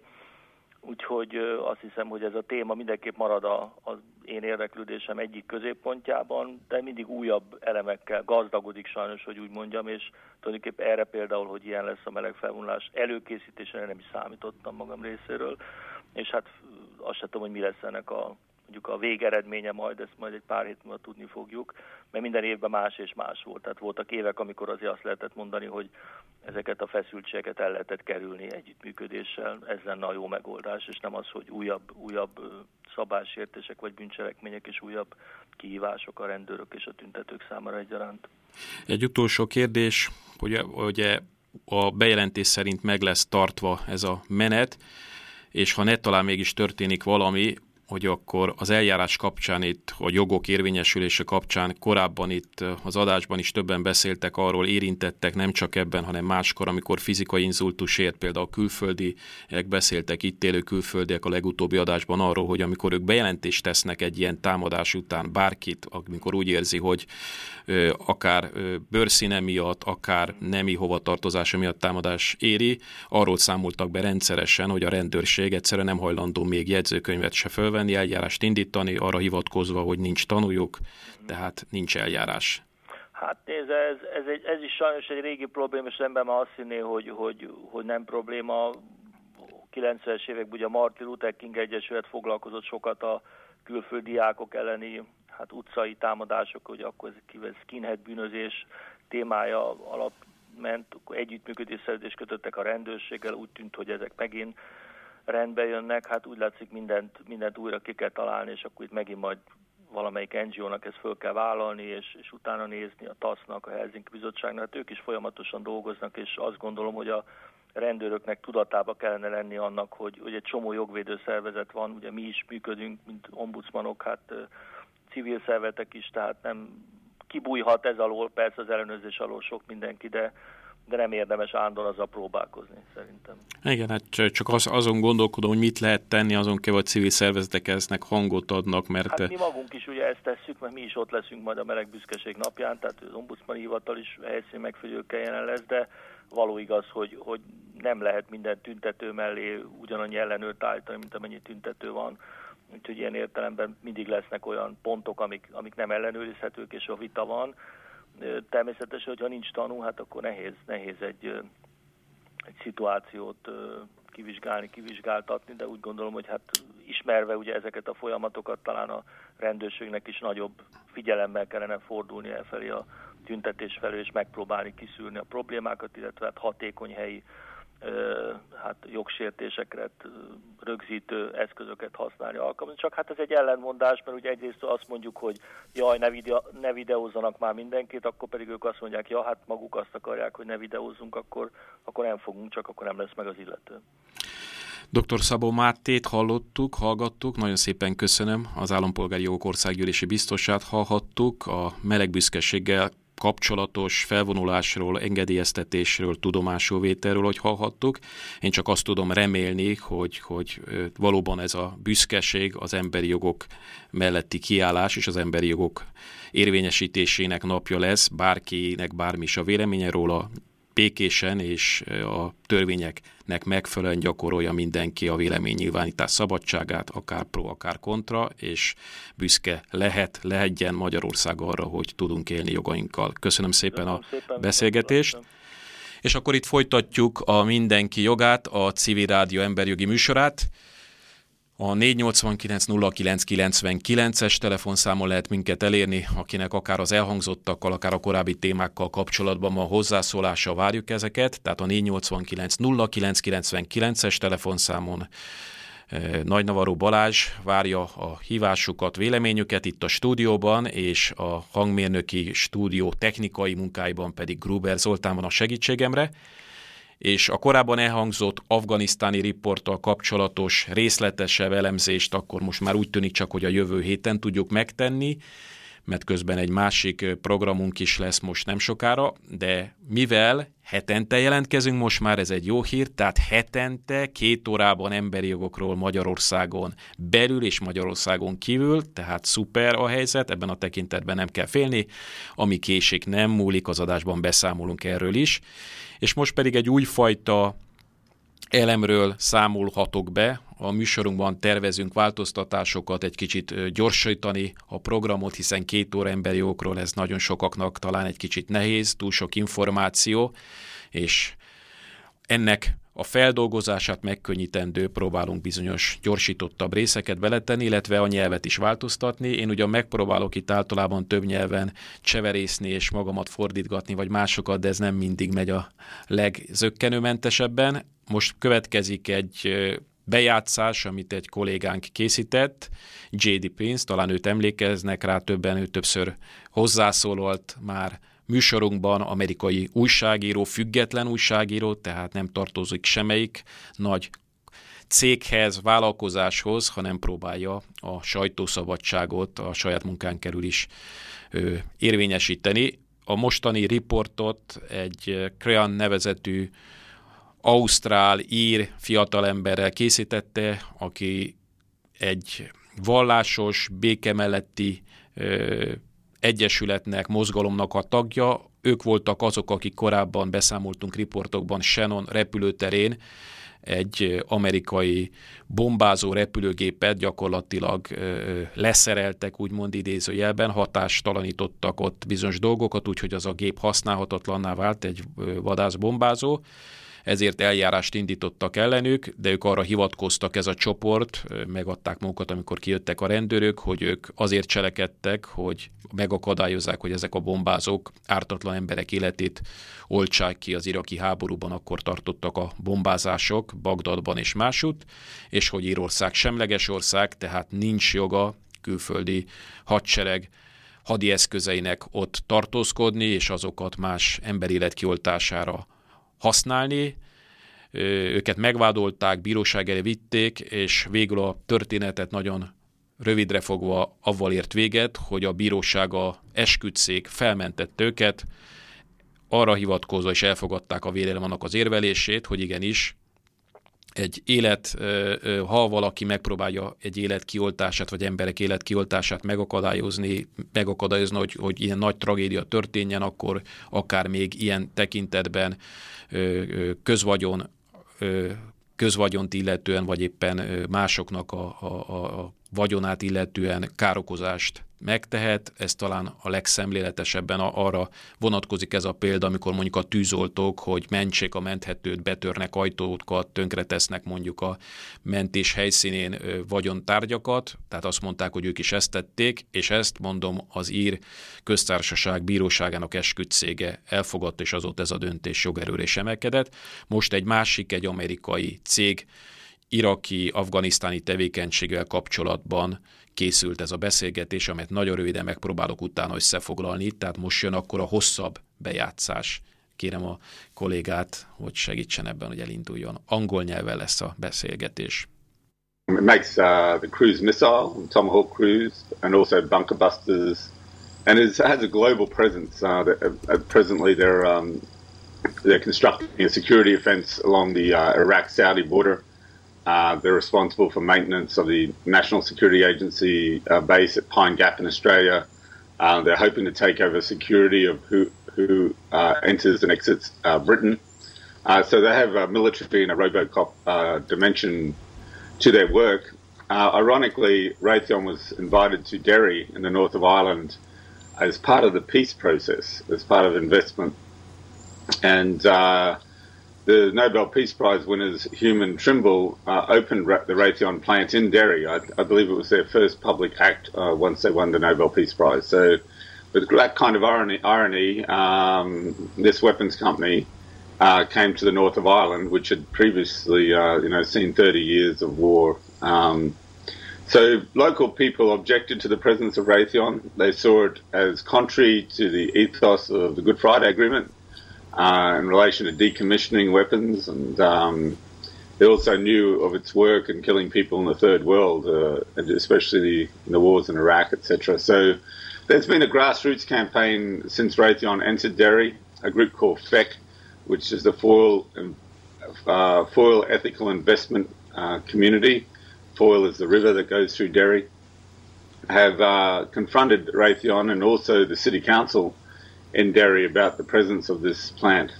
Úgyhogy azt hiszem, hogy ez a téma mindenképp marad a, az én érdeklődésem egyik középpontjában, de mindig újabb elemekkel gazdagodik sajnos, hogy úgy mondjam, és tulajdonképpen erre például, hogy ilyen lesz a meleg felvonulás előkészítésére nem is számítottam magam részéről, és hát azt sem tudom, hogy mi lesz ennek a mondjuk a végeredménye majd, ezt majd egy pár hét múlva tudni fogjuk, mert minden évben más és más volt. Tehát voltak évek, amikor azért azt lehetett mondani, hogy ezeket a feszültségeket el lehetett kerülni együttműködéssel, ez lenne a jó megoldás, és nem az, hogy újabb, újabb szabálysértések vagy bűncselekmények és újabb kihívások a rendőrök és a tüntetők számára egyaránt.
Egy utolsó kérdés, hogy ugye a bejelentés szerint meg lesz tartva ez a menet, és ha ne talán mégis történik valami, hogy akkor az eljárás kapcsán itt, a jogok érvényesülése kapcsán korábban itt az adásban is többen beszéltek arról, érintettek nem csak ebben, hanem máskor, amikor fizikai inzultus ért, például külföldiek beszéltek, itt élő külföldiek a legutóbbi adásban arról, hogy amikor ők bejelentést tesznek egy ilyen támadás után bárkit, amikor úgy érzi, hogy akár bőrszíne miatt, akár nemi hovatartozása miatt támadás éri, arról számoltak be rendszeresen, hogy a rendőrség egyszerűen nem hajlandó még jegyzőkönyvet se fölvenni, eljárást indítani, arra hivatkozva, hogy nincs tanuljuk, tehát nincs eljárás.
Hát nézd, ez, ez, egy, ez is sajnos egy régi probléma, és ember már azt hinné, hogy, hogy, hogy nem probléma. 90-es években ugye a Martin Luther King Egyesület foglalkozott sokat a külföldi diákok elleni hát utcai támadások, hogy akkor ez skinhead bűnözés témája alap ment, akkor együttműködés szerződést kötöttek a rendőrséggel, úgy tűnt, hogy ezek megint rendbe jönnek, hát úgy látszik mindent, mindent újra ki kell találni, és akkor itt megint majd valamelyik NGO-nak ezt föl kell vállalni, és, és utána nézni a TASZ-nak, a Helsinki Bizottságnak, hát ők is folyamatosan dolgoznak, és azt gondolom, hogy a rendőröknek tudatába kellene lenni annak, hogy, hogy egy csomó jogvédő szervezet van, ugye mi is működünk, mint ombudsmanok, hát civil szervezetek is, tehát nem kibújhat ez alól, persze az ellenőrzés alól sok mindenki, de, de nem érdemes állandóan azzal próbálkozni, szerintem.
Igen, hát csak az, azon gondolkodom, hogy mit lehet tenni, azon kell, hogy civil szervezetek eznek hangot adnak, mert...
Hát mi magunk is ugye ezt tesszük, mert mi is ott leszünk majd a meleg büszkeség napján, tehát az ombudsmani hivatal is helyszín megfigyelőkkel jelen lesz, de való igaz, hogy, hogy nem lehet minden tüntető mellé ugyanannyi ellenőrt állítani, mint amennyi tüntető van. Úgyhogy ilyen értelemben mindig lesznek olyan pontok, amik, amik nem ellenőrizhetők, és a vita van. Természetesen, hogyha nincs tanú, hát akkor nehéz, nehéz egy, egy szituációt kivizsgálni, kivizsgáltatni, de úgy gondolom, hogy hát ismerve ugye ezeket a folyamatokat talán a rendőrségnek is nagyobb figyelemmel kellene fordulni elfelé a tüntetés felé, és megpróbálni kiszűrni a problémákat, illetve hát hatékony helyi hát jogsértésekre rögzítő eszközöket használni, alkalmazni. Csak hát ez egy ellenmondás, mert ugye egyrészt azt mondjuk, hogy jaj, ne, videó, ne videózzanak már mindenkit, akkor pedig ők azt mondják, ja, hát maguk azt akarják, hogy ne videózzunk, akkor, akkor nem fogunk, csak akkor nem lesz meg az illető.
Dr. Szabó Mátét hallottuk, hallgattuk, nagyon szépen köszönöm. Az Állampolgári Jogok Országgyűlési Biztosát hallhattuk, a melegbüszkeséggel kapcsolatos felvonulásról, engedélyeztetésről, tudomásul vételről, hogy hallhattuk. Én csak azt tudom remélni, hogy, hogy valóban ez a büszkeség, az emberi jogok melletti kiállás és az emberi jogok érvényesítésének napja lesz, bárkinek bármi is a véleménye róla, békésen és a törvényeknek megfelelően gyakorolja mindenki a véleménynyilvánítás szabadságát, akár pro, akár kontra, és büszke lehet, lehetjen Magyarország arra, hogy tudunk élni jogainkkal. Köszönöm szépen a beszélgetést. És akkor itt folytatjuk a Mindenki jogát, a Civil Rádió emberjogi műsorát. A 489 es telefonszámon lehet minket elérni, akinek akár az elhangzottakkal, akár a korábbi témákkal kapcsolatban van hozzászólása, várjuk ezeket. Tehát a 489 es telefonszámon eh, Nagy Navaró Balázs várja a hívásukat, véleményüket itt a stúdióban, és a hangmérnöki stúdió technikai munkáiban pedig Gruber Zoltán van a segítségemre és a korábban elhangzott afganisztáni riporttal kapcsolatos részletesebb elemzést akkor most már úgy tűnik csak, hogy a jövő héten tudjuk megtenni, mert közben egy másik programunk is lesz most nem sokára, de mivel hetente jelentkezünk most már, ez egy jó hír, tehát hetente két órában emberi jogokról Magyarországon belül és Magyarországon kívül, tehát szuper a helyzet, ebben a tekintetben nem kell félni, ami késik nem múlik, az adásban beszámolunk erről is, és most pedig egy újfajta elemről számolhatok be. A műsorunkban tervezünk változtatásokat, egy kicsit gyorsítani a programot, hiszen két óra emberi jogokról ez nagyon sokaknak talán egy kicsit nehéz, túl sok információ, és ennek a feldolgozását megkönnyítendő próbálunk bizonyos gyorsítottabb részeket beletenni, illetve a nyelvet is változtatni. Én ugyan megpróbálok itt általában több nyelven cseverészni és magamat fordítgatni, vagy másokat, de ez nem mindig megy a legzökkenőmentesebben. Most következik egy bejátszás, amit egy kollégánk készített, J.D. Prince, talán őt emlékeznek rá, többen ő többször hozzászólalt már műsorunkban amerikai újságíró, független újságíró, tehát nem tartozik semmelyik nagy céghez, vállalkozáshoz, hanem próbálja a sajtószabadságot a saját munkán kerül is ö, érvényesíteni. A mostani riportot egy Crean nevezetű ausztrál, ír fiatalemberrel készítette, aki egy vallásos, béke melletti ö, egyesületnek, mozgalomnak a tagja. Ők voltak azok, akik korábban beszámoltunk riportokban Shannon repülőterén. Egy amerikai bombázó repülőgépet gyakorlatilag leszereltek, úgymond idézőjelben, hatástalanítottak ott bizonyos dolgokat, úgyhogy az a gép használhatatlanná vált egy vadászbombázó ezért eljárást indítottak ellenük, de ők arra hivatkoztak ez a csoport, megadták magukat, amikor kijöttek a rendőrök, hogy ők azért cselekedtek, hogy megakadályozzák, hogy ezek a bombázók ártatlan emberek életét oltsák ki az iraki háborúban, akkor tartottak a bombázások Bagdadban és másút, és hogy Írország semleges ország, tehát nincs joga külföldi hadsereg hadi eszközeinek ott tartózkodni, és azokat más emberélet kioltására használni, őket megvádolták, bíróság elé vitték, és végül a történetet nagyon rövidre fogva avval ért véget, hogy a bíróság a esküdszék felmentett őket, arra hivatkozva és elfogadták a védelem annak az érvelését, hogy igenis egy élet, ha valaki megpróbálja egy élet kioltását, vagy emberek élet kioltását megakadályozni, megakadályozni, hogy, hogy ilyen nagy tragédia történjen, akkor akár még ilyen tekintetben közvagyon, közvagyont illetően, vagy éppen másoknak a, a, a vagyonát illetően károkozást megtehet, ez talán a legszemléletesebben arra vonatkozik ez a példa, amikor mondjuk a tűzoltók, hogy mentsék a menthetőt, betörnek ajtókat, tönkretesznek mondjuk a mentés helyszínén vagyontárgyakat, tehát azt mondták, hogy ők is ezt tették, és ezt mondom az ír köztársaság bíróságának esküdtsége elfogadta, és azóta ez a döntés jogerőre is emelkedett. Most egy másik, egy amerikai cég iraki-afganisztáni tevékenységgel kapcsolatban készült ez a beszélgetés, amelyet nagyon röviden megpróbálok utána összefoglalni, tehát most jön akkor a hosszabb bejátszás. Kérem a kollégát, hogy segítsen ebben, hogy elinduljon. Angol nyelven lesz a beszélgetés.
It makes uh, the cruise missile, Tomahawk cruise, and also bunker busters, and it has a global presence. Uh, uh, presently, they're um, they're constructing a security offence along the uh, Iraq-Saudi border. Uh, they're responsible for maintenance of the National Security Agency uh, base at Pine Gap in Australia. Uh, they're hoping to take over security of who who uh, enters and exits uh, Britain. So they have a military and a Robocop dimension to their work. ironically, Raytheon was invited to Derry in the north of Ireland as part of the peace process, as part of investment, and the Nobel Peace Prize winners, Human Trimble, uh, opened the Raytheon plant in Derry. I, I, believe it was their first public act uh, once they won the Nobel Peace Prize. So, with that kind of irony, irony um, this weapons company uh, came to the north of Ireland, which had previously, uh, you know, seen 30 years of war. Um, so local people objected to the presence of Raytheon. They saw it as contrary to the ethos of the Good Friday Agreement uh, in relation to decommissioning weapons, and um, they also knew of its work in killing people in the third world, uh, especially in the wars in Iraq, etc. So there's been a grassroots campaign since Raytheon entered Derry, a group called FEC, which is the Foil, uh, Foil Ethical Investment uh, Community. Foil is the river that goes through Derry. Have uh, confronted Raytheon and also the City Council in Derry about the presence of this plant.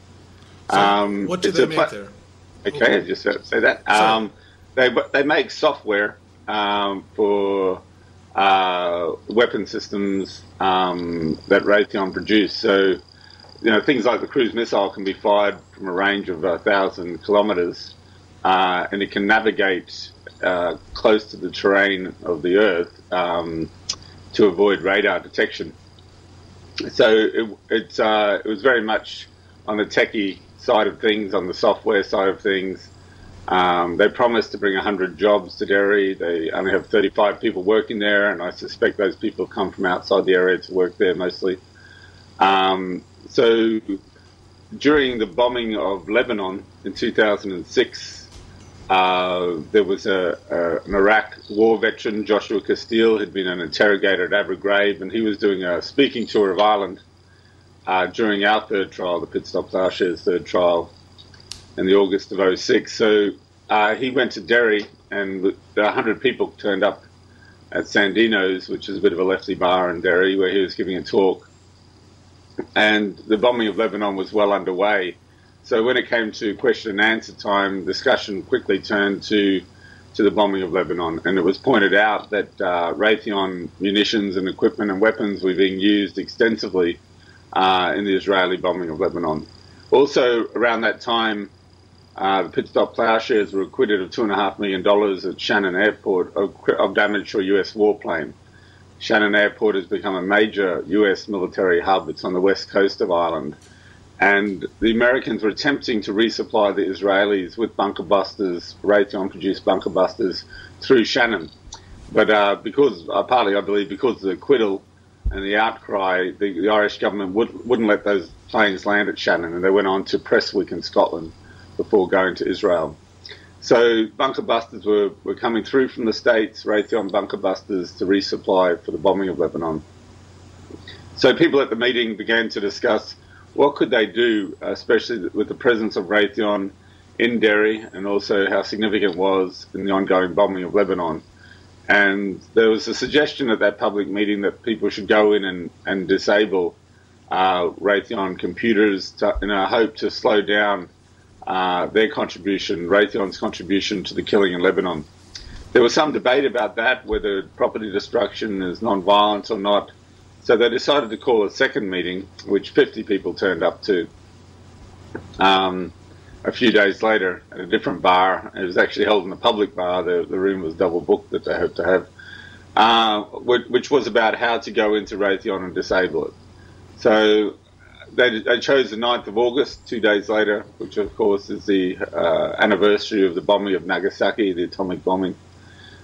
So um, what do they make pla- there?
Okay, I just say that. Um, they they make software um, for uh, weapon systems um, that Raytheon produce. So, you know, things like the cruise missile can be fired from a range of a thousand kilometres, uh, and it can navigate uh, close to the terrain of the Earth um, to avoid radar detection so it, it's uh, it was very much on the techie side of things, on the software side of things. Um, they promised to bring 100 jobs to Derry. They only have 35 people working there, and I suspect those people come from outside the area to work there mostly. Um, so during the bombing of Lebanon in 2006, uh, there was a, a, an Iraq war veteran, Joshua Castile, had been an interrogator at Ghraib, and he was doing a speaking tour of Ireland uh, during our third trial, the Pit Stop Plowshares third trial, in the August of 06. So uh, he went to Derry, and 100 people turned up at Sandino's, which is a bit of a lefty bar in Derry, where he was giving a talk. And the bombing of Lebanon was well underway So when it came to question and answer time, discussion quickly turned to to the bombing of Lebanon, and it was pointed out that uh, Raytheon munitions and equipment and weapons were being used extensively uh, in the Israeli bombing of Lebanon. Also, around that time, uh, the pit stop plowshares were acquitted of two and a half million dollars at Shannon Airport of, of damage to a U.S. warplane. Shannon Airport has become a major U.S. military hub. It's on the west coast of Ireland. And the Americans were attempting to resupply the Israelis with bunker busters, Raytheon produced bunker busters through Shannon. But uh, because, uh, partly I believe, because of the acquittal and the outcry, the, the Irish government would, wouldn't let those planes land at Shannon, and they went on to Prestwick in Scotland before going to Israel. So bunker busters were, were coming through from the States, Raytheon bunker busters to resupply for the bombing of Lebanon. So people at the meeting began to discuss what could they do, especially with the presence of Raytheon in Derry and also how significant it was in the ongoing bombing of Lebanon. And there was a suggestion at that public meeting that people should go in and, and disable uh, Raytheon computers to, in a hope to slow down uh, their contribution, Raytheon's contribution to the killing in Lebanon. There was some debate about that, whether property destruction is non-violent or not. So they decided to call a second meeting, which 50 people turned up to. Um, a few days later at a different bar. It was actually held in a public bar. The, the room was double booked that they hoped to have, uh, which, which, was about how to go into Raytheon and disable it. So they, they, chose the 9th of August, two days later, which of course is the uh, anniversary of the bombing of Nagasaki, the atomic bombing.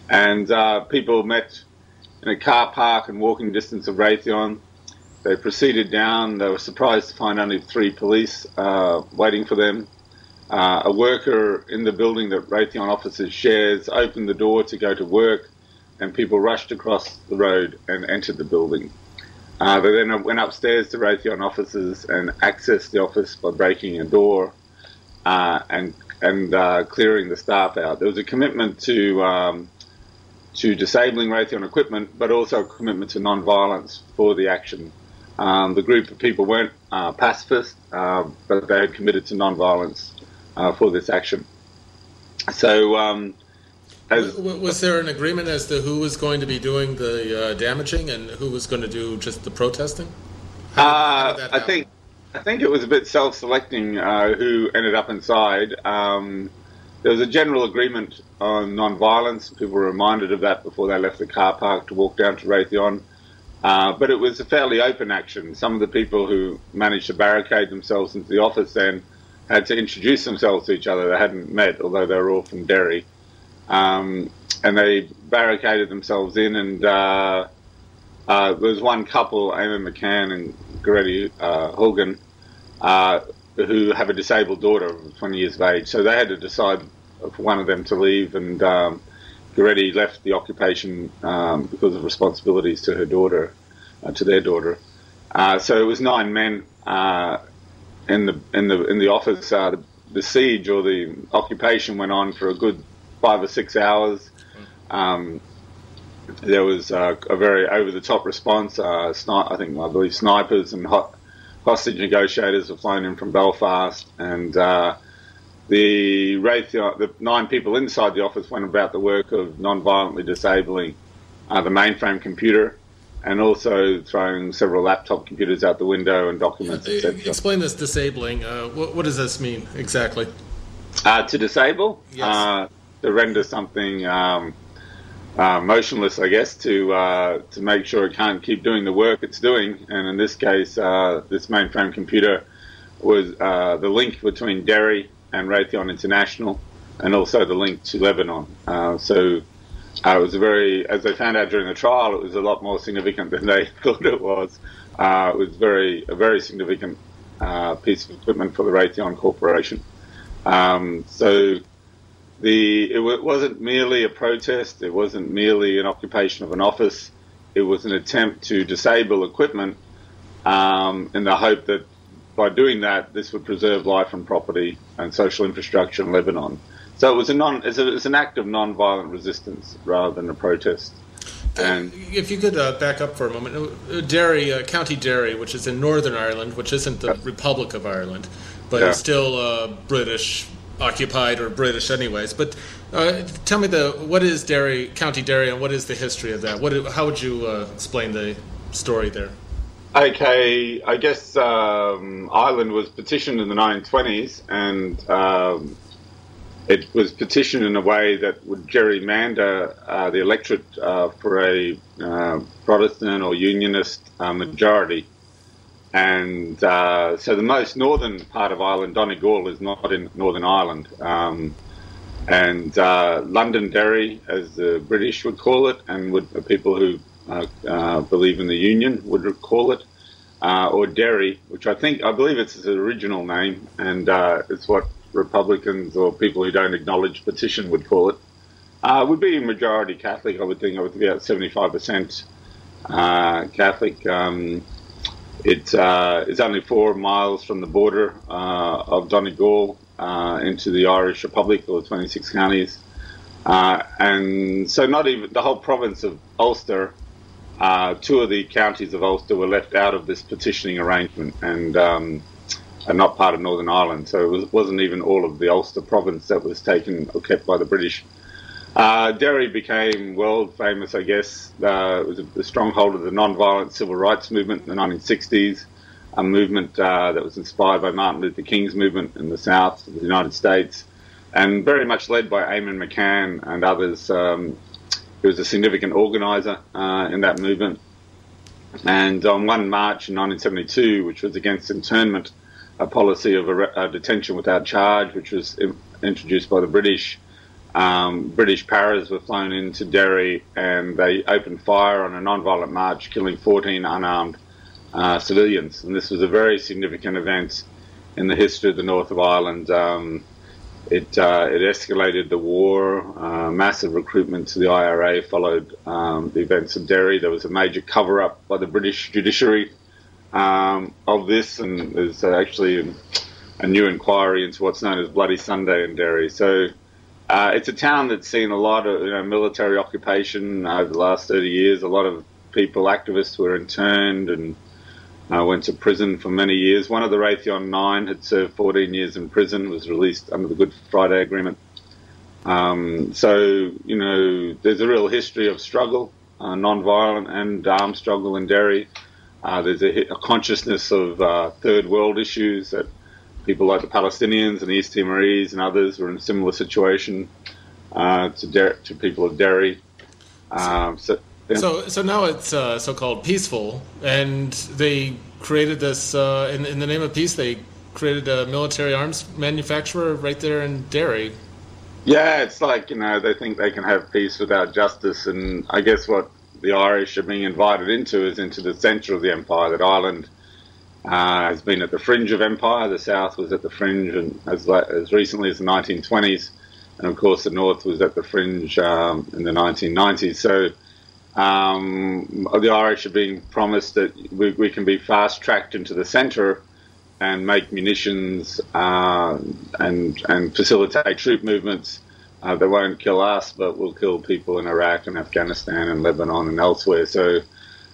And uh, people met in a car park and walking distance of Raytheon. They proceeded down. They were surprised to find only three police uh, waiting for them. Uh, a worker in the building that Raytheon offices shares opened the door to go to work, and people rushed across the road and entered the building. Uh, they then went upstairs to Raytheon offices and accessed the office by breaking a door uh, and and uh, clearing the staff out. There was a commitment to um, to disabling Raytheon equipment, but also a commitment to non-violence for the action. Um, the group of people weren't uh, pacifist, uh, but they had committed to non-violence uh, for this action. So, um,
as, was there an agreement as to who was going to be doing the uh, damaging and who was going to do just the protesting?
How, how I think I think it was a bit self-selecting uh, who ended up inside. Um, there was a general agreement on non-violence. People were reminded of that before they left the car park to walk down to Raytheon. Uh, but it was a fairly open action. Some of the people who managed to barricade themselves into the office then had to introduce themselves to each other. They hadn't met, although they were all from Derry. Um, and they barricaded themselves in, and uh, uh, there was one couple, Eamon McCann and Goretti uh, Hogan, uh, who have a disabled daughter of 20 years of age. So they had to decide for one of them to leave, and um, Goretti left the occupation um, because of responsibilities to her daughter, uh, to their daughter. Uh, so it was nine men uh, in the in the in the office. Uh, the, the, siege or the occupation went on for a good five or six hours. Um, there was uh, a very over the top response. Uh, sni- I think I believe snipers and hot, hostage negotiators were flown in from Belfast, and the Raytheon, the nine people inside the office went about the work of non-violently disabling uh, the mainframe computer and also throwing several laptop computers out the window and documents, etc.
Explain this disabling. Uh, what, what, does this mean exactly?
Uh, to disable,
yes.
uh, to render something um, uh, motionless, I guess, to uh, to make sure it can't keep doing the work it's doing. And in this case, uh, this mainframe computer was the link between Derry and Raytheon International, and also the link to Lebanon. so uh, it was a very, as they found out during the trial, it was a lot more significant than they thought it was. Uh, it was very, a very significant uh, piece of equipment for the Raytheon Corporation. Um, so the it w- wasn't merely a protest. It wasn't merely an occupation of an office. It was an attempt to disable equipment um, in the hope that by doing that, this would preserve life and property and social infrastructure in Lebanon. So it was a non, it's, a, it's an act of non-violent resistance rather than a protest. And
if you could uh, back up for a moment, uh, Derry, uh, County Derry, which is in Northern Ireland, which isn't the Republic of Ireland, but
Yeah.
it's still uh, British occupied or British anyways. But uh, tell me the what is Derry County Derry and what is the history of that? What how would you uh, explain the story there?
Okay, I guess um, Ireland was petitioned in the 1920s, and um, it was petitioned in a way that would gerrymander uh, the electorate uh, for a uh, Protestant or Unionist uh, majority. And uh, so the most northern part of Ireland, Donegal, is not in Northern Ireland. Um, and uh, Londonderry, as the British would call it, and would people who uh, uh, believe in the Union would call it, uh, or Derry, which I think I believe it's its original name, and uh, it's what Republicans or people who don't acknowledge petition would call it. Uh, would be majority Catholic, I would think. I would think about seventy-five percent uh, Catholic. Um, uh, is only four miles from the border uh, of Donegal into the Irish Republic, or 26 counties. And so, not even the whole province of Ulster, uh, two of the counties of Ulster were left out of this petitioning arrangement and um, are not part of Northern Ireland. So, it was, wasn't even all of the Ulster province that was taken or kept by the British. Uh, Derry became world famous, I guess. Uh, it was a, a stronghold of the non-violent civil rights movement in the 1960s, a movement uh, that was inspired by Martin Luther King's movement in the South of the United States, and very much led by Eamon McCann and others. Um, he was a significant organizer uh, in that movement. And on 1 March in 1972, which was against internment, a policy of arre- uh, detention without charge, which was introduced by the British, um, British paras were flown into Derry and they opened fire on a non-violent march, killing 14 unarmed uh, civilians. And this was a very significant event in the history of the north of Ireland. Um, it, uh, it escalated the war. Uh, massive recruitment to the IRA followed um, the events of Derry. There was a major cover-up by the British judiciary um, of this, and there's actually a, a new inquiry into what's known as Bloody Sunday in Derry. So uh, it's a town that's seen a lot of you know, military occupation over the last 30 years. A lot of people, activists, were interned and uh, went to prison for many years. One of the Raytheon Nine had served 14 years in prison, was released under the Good Friday Agreement. Um, so, you know, there's a real history of struggle, uh, non-violent and armed struggle in Derry. Uh, there's a, a consciousness of uh, third world issues that people like the Palestinians and the East Timorese and others were in a similar situation uh, to, Der- to people of Derry. Um, so, yeah.
So, so now it's uh, so-called peaceful, and they created this uh, in, in the name of peace. They created a military arms manufacturer right there in Derry.
Yeah, it's like, you know, they think they can have peace without justice. And I guess what the Irish are being invited into is into the centre of the empire, that Ireland uh, has been at the fringe of empire. The South was at the fringe and as, as recently as the 1920s. And of course, the North was at the fringe um, in the 1990s. So um, the Irish are being promised that we, we can be fast tracked into the centre and make munitions uh, and and facilitate troop movements uh, that won't kill us, but will kill people in Iraq and Afghanistan and Lebanon and elsewhere. So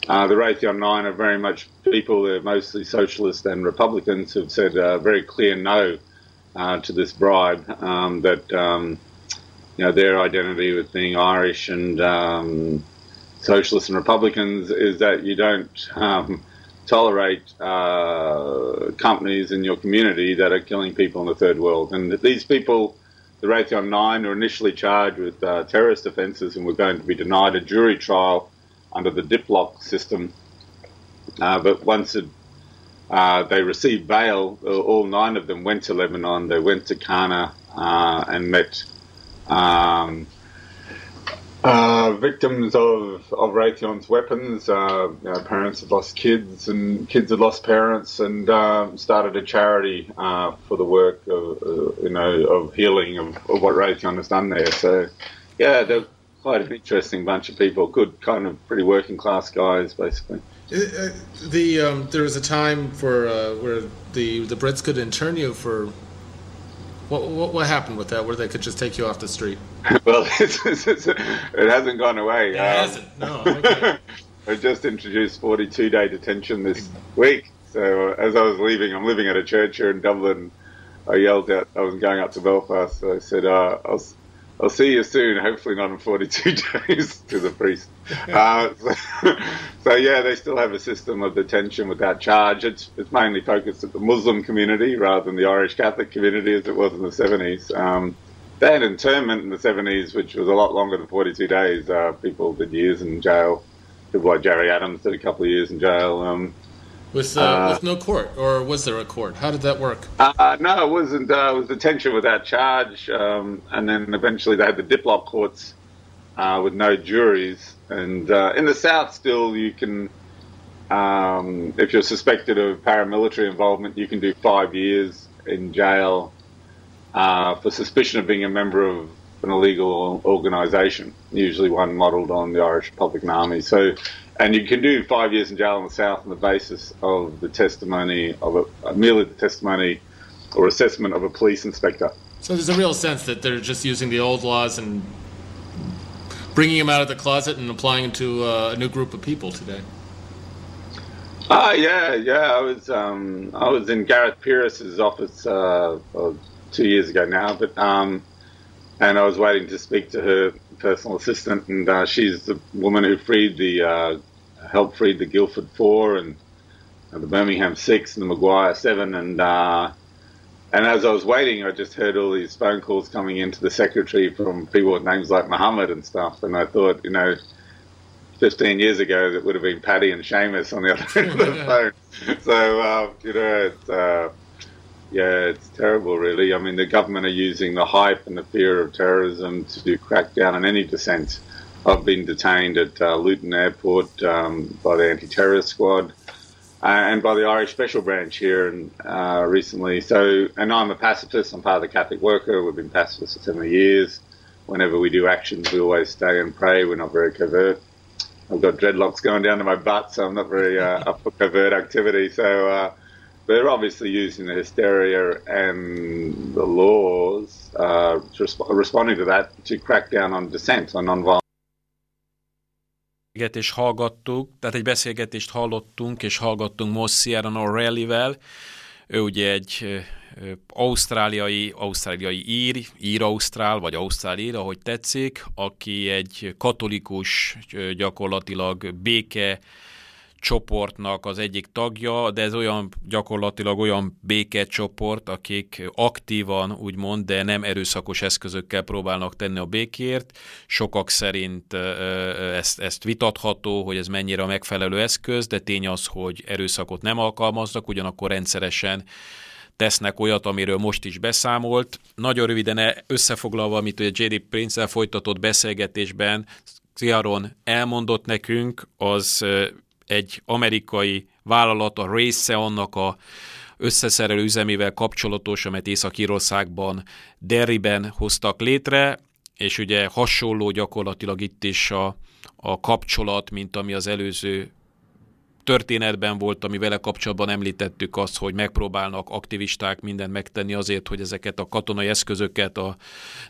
uh, the Raytheon Nine are very much people. They're mostly socialists and Republicans who've said a very clear no uh, to this bribe. Um, that um, you know their identity with being Irish and um, socialists and Republicans is that you don't um, tolerate uh, companies in your community that are killing people in the third world. And these people, the Raytheon Nine, were initially charged with uh, terrorist offences and were going to be denied a jury trial under the Diplock system. Uh, but once it, uh, they received bail, uh, all nine of them went to Lebanon. They went to Qana uh, and met um, uh, victims of, of Raytheon's weapons. Uh, you know, parents had lost kids, and kids had lost parents, and um, started a charity uh, for the work of uh, you know of healing of, of what Raytheon has done there. So, yeah, they're quite an interesting bunch of people. Good, kind of pretty working class guys, basically.
Uh, The um, there was a time for where the the Brits could intern you for. What, what what happened with that? Where they could just take you off the street?
well, it's, it's, it's, it hasn't gone away.
It
Um,
hasn't. No. Okay.
I just introduced 42 day detention this week. So uh, as I was leaving, I'm living at a church here in Dublin. I yelled out, I was going up to Belfast, so I said, uh, I'll, I'll see you soon, hopefully not in 42 days, to the priest. Uh, so, so, yeah, they still have a system of detention without charge. It's, it's mainly focused at the Muslim community rather than the Irish Catholic community as it was in the 70s. Um, they had internment in the 70s, which was a lot longer than 42 days. Uh, people did years in jail. People like Jerry Adams did a couple of years in jail. Um,
with uh, uh, with no court, or was there a court? How did that work?
Uh, no, it wasn't. Uh, it was detention without charge, um, and then eventually they had the diplock courts uh, with no juries. And uh, in the south, still you can, um, if you're suspected of paramilitary involvement, you can do five years in jail for suspicion of being a member of an illegal organisation, usually one modelled on the Irish Republican Army. So and you can do five years in jail in the South on the basis of the testimony of a, merely the testimony or assessment of a police inspector.
So there's a real sense that they're just using the old laws and bringing them out of the closet and applying them to uh, a new group of people today.
Ah, uh, yeah, yeah. I was um, I was in Gareth Peirce's office uh, two years ago now, but um, and I was waiting to speak to her personal assistant, and uh, she's the woman who freed the uh, helped freed the Guildford Four and uh, the Birmingham Six and the Maguire Seven, and uh, and as I was waiting, I just heard all these phone calls coming into the secretary from people with names like Muhammad and stuff, and I thought, you know. 15 years ago, that would have been Paddy and Seamus on the other end of the phone. So, uh, you know, it's, uh, yeah, it's terrible, really. I mean, the government are using the hype and the fear of terrorism to crack down on any dissent. I've been detained at uh, Luton Airport um, by the anti-terrorist squad uh, and by the Irish Special Branch here and, uh, recently. So, and I'm a pacifist. I'm part of the Catholic Worker. We've been pacifists for 70 years. Whenever we do actions, we always stay and pray. We're not very covert. I've got dreadlocks going down to my butt, so I'm not very uh, up for covert activity. So uh, they're obviously using the hysteria and the laws, uh, responding to that to crack down on dissent, on non-violent.
beszélgetést hallgattuk, tehát egy beszélgetést hallottunk, és hallgattunk most Sierra Norelli-vel. Ő ugye egy ausztráliai, ausztráliai ír, ír-ausztrál, vagy ausztrál ír, ahogy tetszik, aki egy katolikus, gyakorlatilag béke csoportnak az egyik tagja, de ez olyan gyakorlatilag olyan békecsoport, akik aktívan, úgymond, de nem erőszakos eszközökkel próbálnak tenni a békért. Sokak szerint ezt, ezt vitatható, hogy ez mennyire a megfelelő eszköz, de tény az, hogy erőszakot nem alkalmaznak, ugyanakkor rendszeresen tesznek olyat, amiről most is beszámolt. Nagyon röviden összefoglalva, amit a J.D. Prince-el folytatott beszélgetésben Ciaron elmondott nekünk, az egy amerikai vállalat, a része annak a összeszerelő üzemével kapcsolatos, amit Észak-Írországban, Derryben hoztak létre, és ugye hasonló gyakorlatilag itt is a, a kapcsolat, mint ami az előző történetben volt, ami vele kapcsolatban említettük azt, hogy megpróbálnak aktivisták mindent megtenni azért, hogy ezeket a katonai eszközöket a,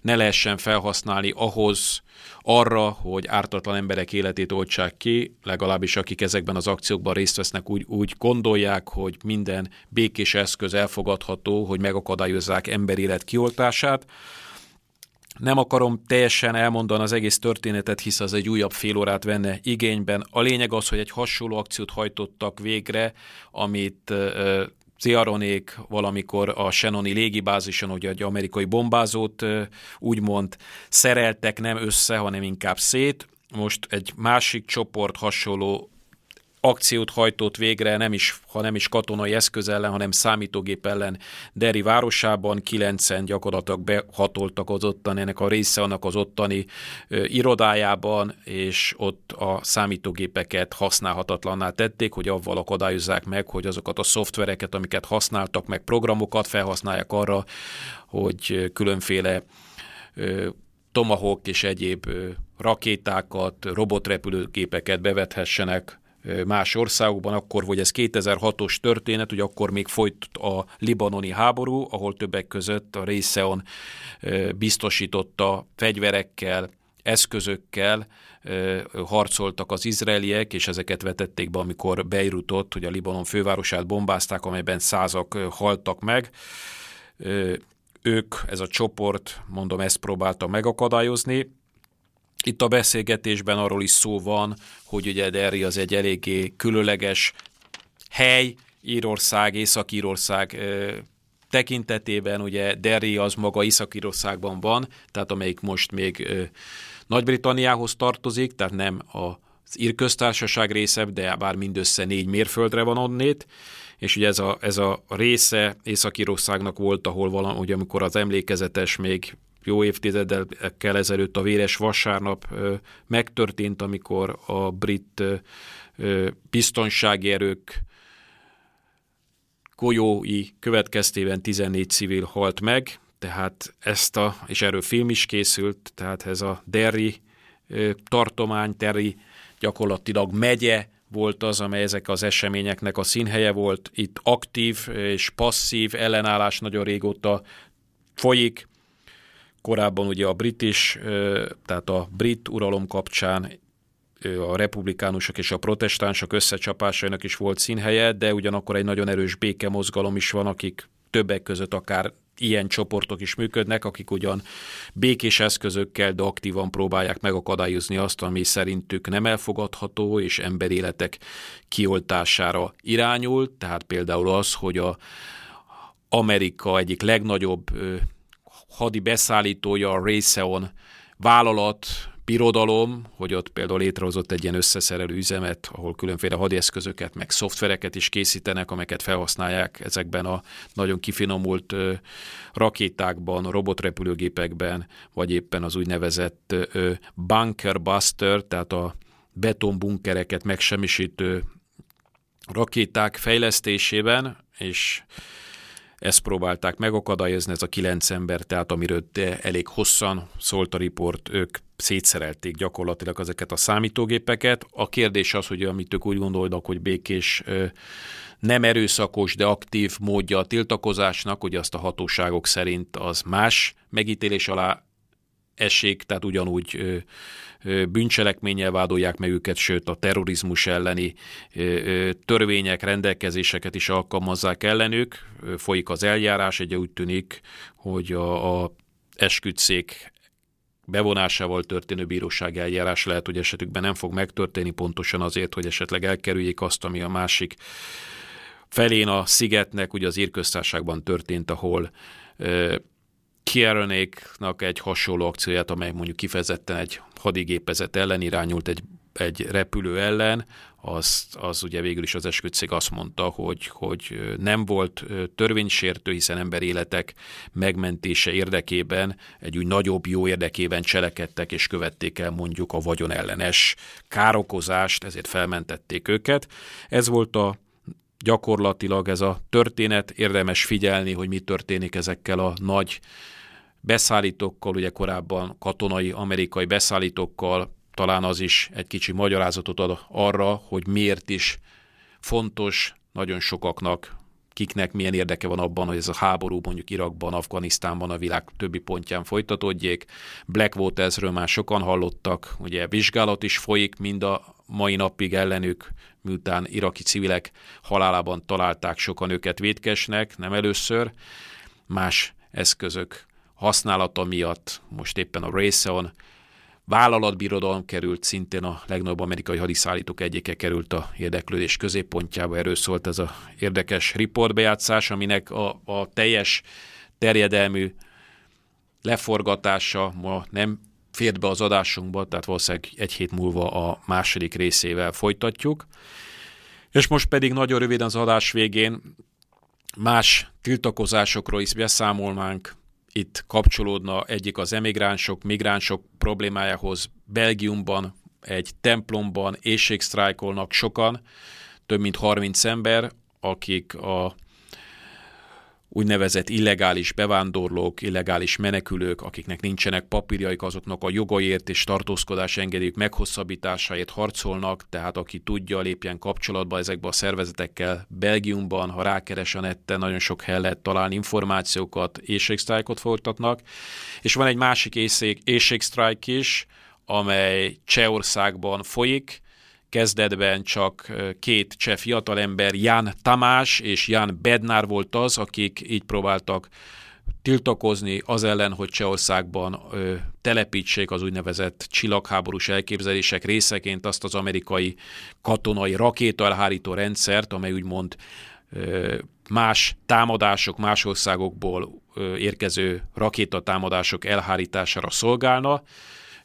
ne lehessen felhasználni ahhoz, arra, hogy ártatlan emberek életét oltsák ki, legalábbis akik ezekben az akciókban részt vesznek, úgy, úgy gondolják, hogy minden békés eszköz elfogadható, hogy megakadályozzák emberélet kioltását. Nem akarom teljesen elmondani az egész történetet, hisz az egy újabb fél órát venne igényben. A lényeg az, hogy egy hasonló akciót hajtottak végre, amit Ciaronék valamikor a Shannoni légibázison, ugye egy amerikai bombázót úgymond szereltek nem össze, hanem inkább szét. Most egy másik csoport hasonló akciót hajtott végre, nem is, ha nem is katonai eszköz ellen, hanem számítógép ellen Deri városában. Kilencen gyakorlatilag behatoltak az ottani, ennek a része annak az ottani ö, irodájában, és ott a számítógépeket használhatatlanná tették, hogy avval akadályozzák meg, hogy azokat a szoftvereket, amiket használtak, meg programokat felhasználják arra, hogy különféle ö, Tomahawk és egyéb rakétákat, robotrepülőgépeket bevethessenek más országokban, akkor, hogy ez 2006-os történet, hogy akkor még folyt a libanoni háború, ahol többek között a Részeon biztosította fegyverekkel, eszközökkel harcoltak az izraeliek, és ezeket vetették be, amikor Beirutot, hogy a Libanon fővárosát bombázták, amelyben százak haltak meg. ők, ez a csoport, mondom, ezt próbálta megakadályozni. Itt a beszélgetésben arról is szó van, hogy ugye Derry az egy eléggé különleges hely, Írország, Észak-Írország tekintetében, ugye Derry az maga Észak-Írországban van, tehát amelyik most még Nagy-Britanniához tartozik, tehát nem az Írköztársaság része, de bár mindössze négy mérföldre van onnét, és ugye ez a, ez a része Észak-Írországnak volt, ahol valami, ugye amikor az emlékezetes még jó évtizedekkel ezelőtt a véres vasárnap megtörtént, amikor a brit biztonsági erők golyói következtében 14 civil halt meg, tehát ezt a, és erről film is készült, tehát ez a Derry tartomány, Derry gyakorlatilag megye volt az, amely ezek az eseményeknek a színhelye volt. Itt aktív és passzív ellenállás nagyon régóta folyik. Korábban ugye a british, tehát a brit uralom kapcsán a republikánusok és a protestánsok összecsapásainak is volt színhelye, de ugyanakkor egy nagyon erős békemozgalom is van, akik többek között akár ilyen csoportok is működnek, akik ugyan békés eszközökkel, de aktívan próbálják megakadályozni azt, ami szerintük nem elfogadható, és emberéletek kioltására irányul, tehát például az, hogy a Amerika egyik legnagyobb hadi beszállítója, a Raytheon vállalat birodalom, hogy ott például létrehozott egy ilyen összeszerelő üzemet, ahol különféle hadieszközöket, meg szoftvereket is készítenek, amelyeket felhasználják ezekben a nagyon kifinomult rakétákban, robotrepülőgépekben, vagy éppen az úgynevezett bunker buster, tehát a betonbunkereket megsemmisítő rakéták fejlesztésében, és ezt próbálták megakadályozni, ez a kilenc ember, tehát amiről elég hosszan szólt a riport, ők szétszerelték gyakorlatilag ezeket a számítógépeket. A kérdés az, hogy amit ők úgy gondolnak, hogy békés nem erőszakos, de aktív módja a tiltakozásnak, hogy azt a hatóságok szerint az más megítélés alá esik, tehát ugyanúgy bűncselekménnyel vádolják meg őket, sőt a terrorizmus elleni törvények, rendelkezéseket is alkalmazzák ellenük. Folyik az eljárás, egy úgy tűnik, hogy a, a esküdszék bevonásával történő bíróság eljárás lehet, hogy esetükben nem fog megtörténni pontosan azért, hogy esetleg elkerüljék azt, ami a másik felén a szigetnek, ugye az írköztárságban történt, ahol Kieronéknak egy hasonló akcióját, amely mondjuk kifejezetten egy hadigépezet ellen irányult egy, egy repülő ellen, az, az ugye végül is az esküdszék azt mondta, hogy, hogy nem volt törvénysértő, hiszen emberéletek megmentése érdekében egy úgy nagyobb jó érdekében cselekedtek és követték el mondjuk a vagyon ellenes károkozást, ezért felmentették őket. Ez volt a gyakorlatilag ez a történet, érdemes figyelni, hogy mi történik ezekkel a nagy beszállítókkal, ugye korábban katonai amerikai beszállítókkal, talán az is egy kicsi magyarázatot ad arra, hogy miért is fontos nagyon sokaknak, kiknek milyen érdeke van abban, hogy ez a háború mondjuk Irakban, Afganisztánban, a világ többi pontján folytatódjék. Blackwaters-ről már sokan hallottak, ugye vizsgálat is folyik mind a mai napig ellenük, miután iraki civilek halálában találták sokan őket vétkesnek, nem először. Más eszközök használata miatt most éppen a Raytheon vállalatbirodalom került, szintén a legnagyobb amerikai hadiszállítók egyike került a érdeklődés középpontjába. Erről szólt ez a érdekes riportbejátszás, aminek a, a teljes terjedelmű leforgatása ma nem fért be az adásunkba, tehát valószínűleg egy hét múlva a második részével folytatjuk. És most pedig nagyon röviden az adás végén más tiltakozásokról is beszámolnánk, itt kapcsolódna egyik az emigránsok, migránsok problémájához. Belgiumban egy templomban éjségsztrájkolnak sokan, több mint 30 ember, akik a úgynevezett illegális bevándorlók, illegális menekülők, akiknek nincsenek papírjaik, azoknak a jogaiért és tartózkodás engedélyük meghosszabbításáért harcolnak, tehát aki tudja, lépjen kapcsolatba ezekbe a szervezetekkel. Belgiumban, ha rákeres a netten, nagyon sok helyen lehet találni információkat, éjségsztrájkot folytatnak, és van egy másik éjségsztrájk is, amely Csehországban folyik, kezdetben csak két cseh fiatalember, Jan Tamás és Jan Bednár volt az, akik így próbáltak tiltakozni az ellen, hogy Csehországban ö, telepítsék az úgynevezett csillagháborús elképzelések részeként azt az amerikai katonai rakétaelhárító rendszert, amely úgymond ö, más támadások, más országokból ö, érkező rakétatámadások elhárítására szolgálna.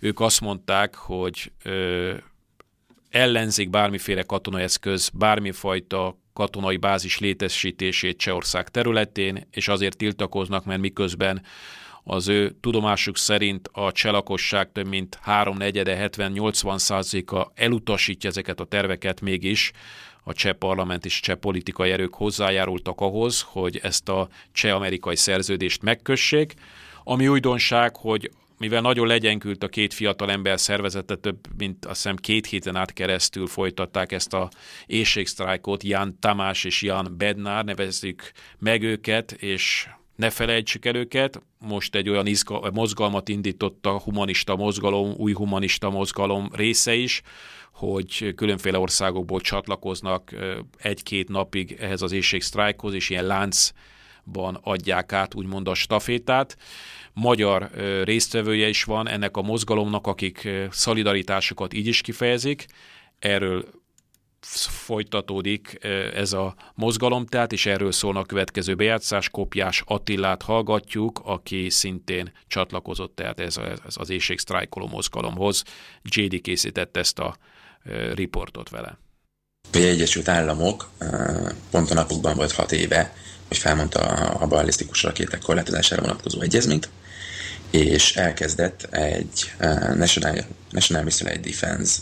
Ők azt mondták, hogy ö, ellenzik bármiféle katonai eszköz, bármifajta katonai bázis létesítését Csehország területén, és azért tiltakoznak, mert miközben az ő tudomásuk szerint a cselakosság több mint 3 negyede, 70-80 százaléka elutasítja ezeket a terveket, mégis a cseh parlament és cseh politikai erők hozzájárultak ahhoz, hogy ezt a cseh-amerikai szerződést megkössék. Ami újdonság, hogy mivel nagyon legyenkült a két fiatal ember szervezete, több mint azt hiszem két héten át keresztül folytatták ezt a éjségsztrájkot, Jan Tamás és Jan Bednár, nevezzük meg őket, és ne felejtsük el őket, most egy olyan izga, mozgalmat indított a humanista mozgalom, új humanista mozgalom része is, hogy különféle országokból csatlakoznak egy-két napig ehhez az éjségsztrájkhoz, és ilyen láncban adják át úgymond a stafétát magyar résztvevője is van ennek a mozgalomnak, akik szolidaritásukat így is kifejezik. Erről folytatódik ez a mozgalom, tehát, és erről szólna a következő bejátszás. Kopjás Attillát hallgatjuk, aki szintén csatlakozott tehát ez, ez az éjségsztrájkoló mozgalomhoz. JD készített ezt a riportot vele.
A Egyesült Államok pont a napokban volt hat éve, hogy felmondta a ballisztikus rakéták korlátozására vonatkozó egyezményt, és elkezdett egy National, National Missile Defense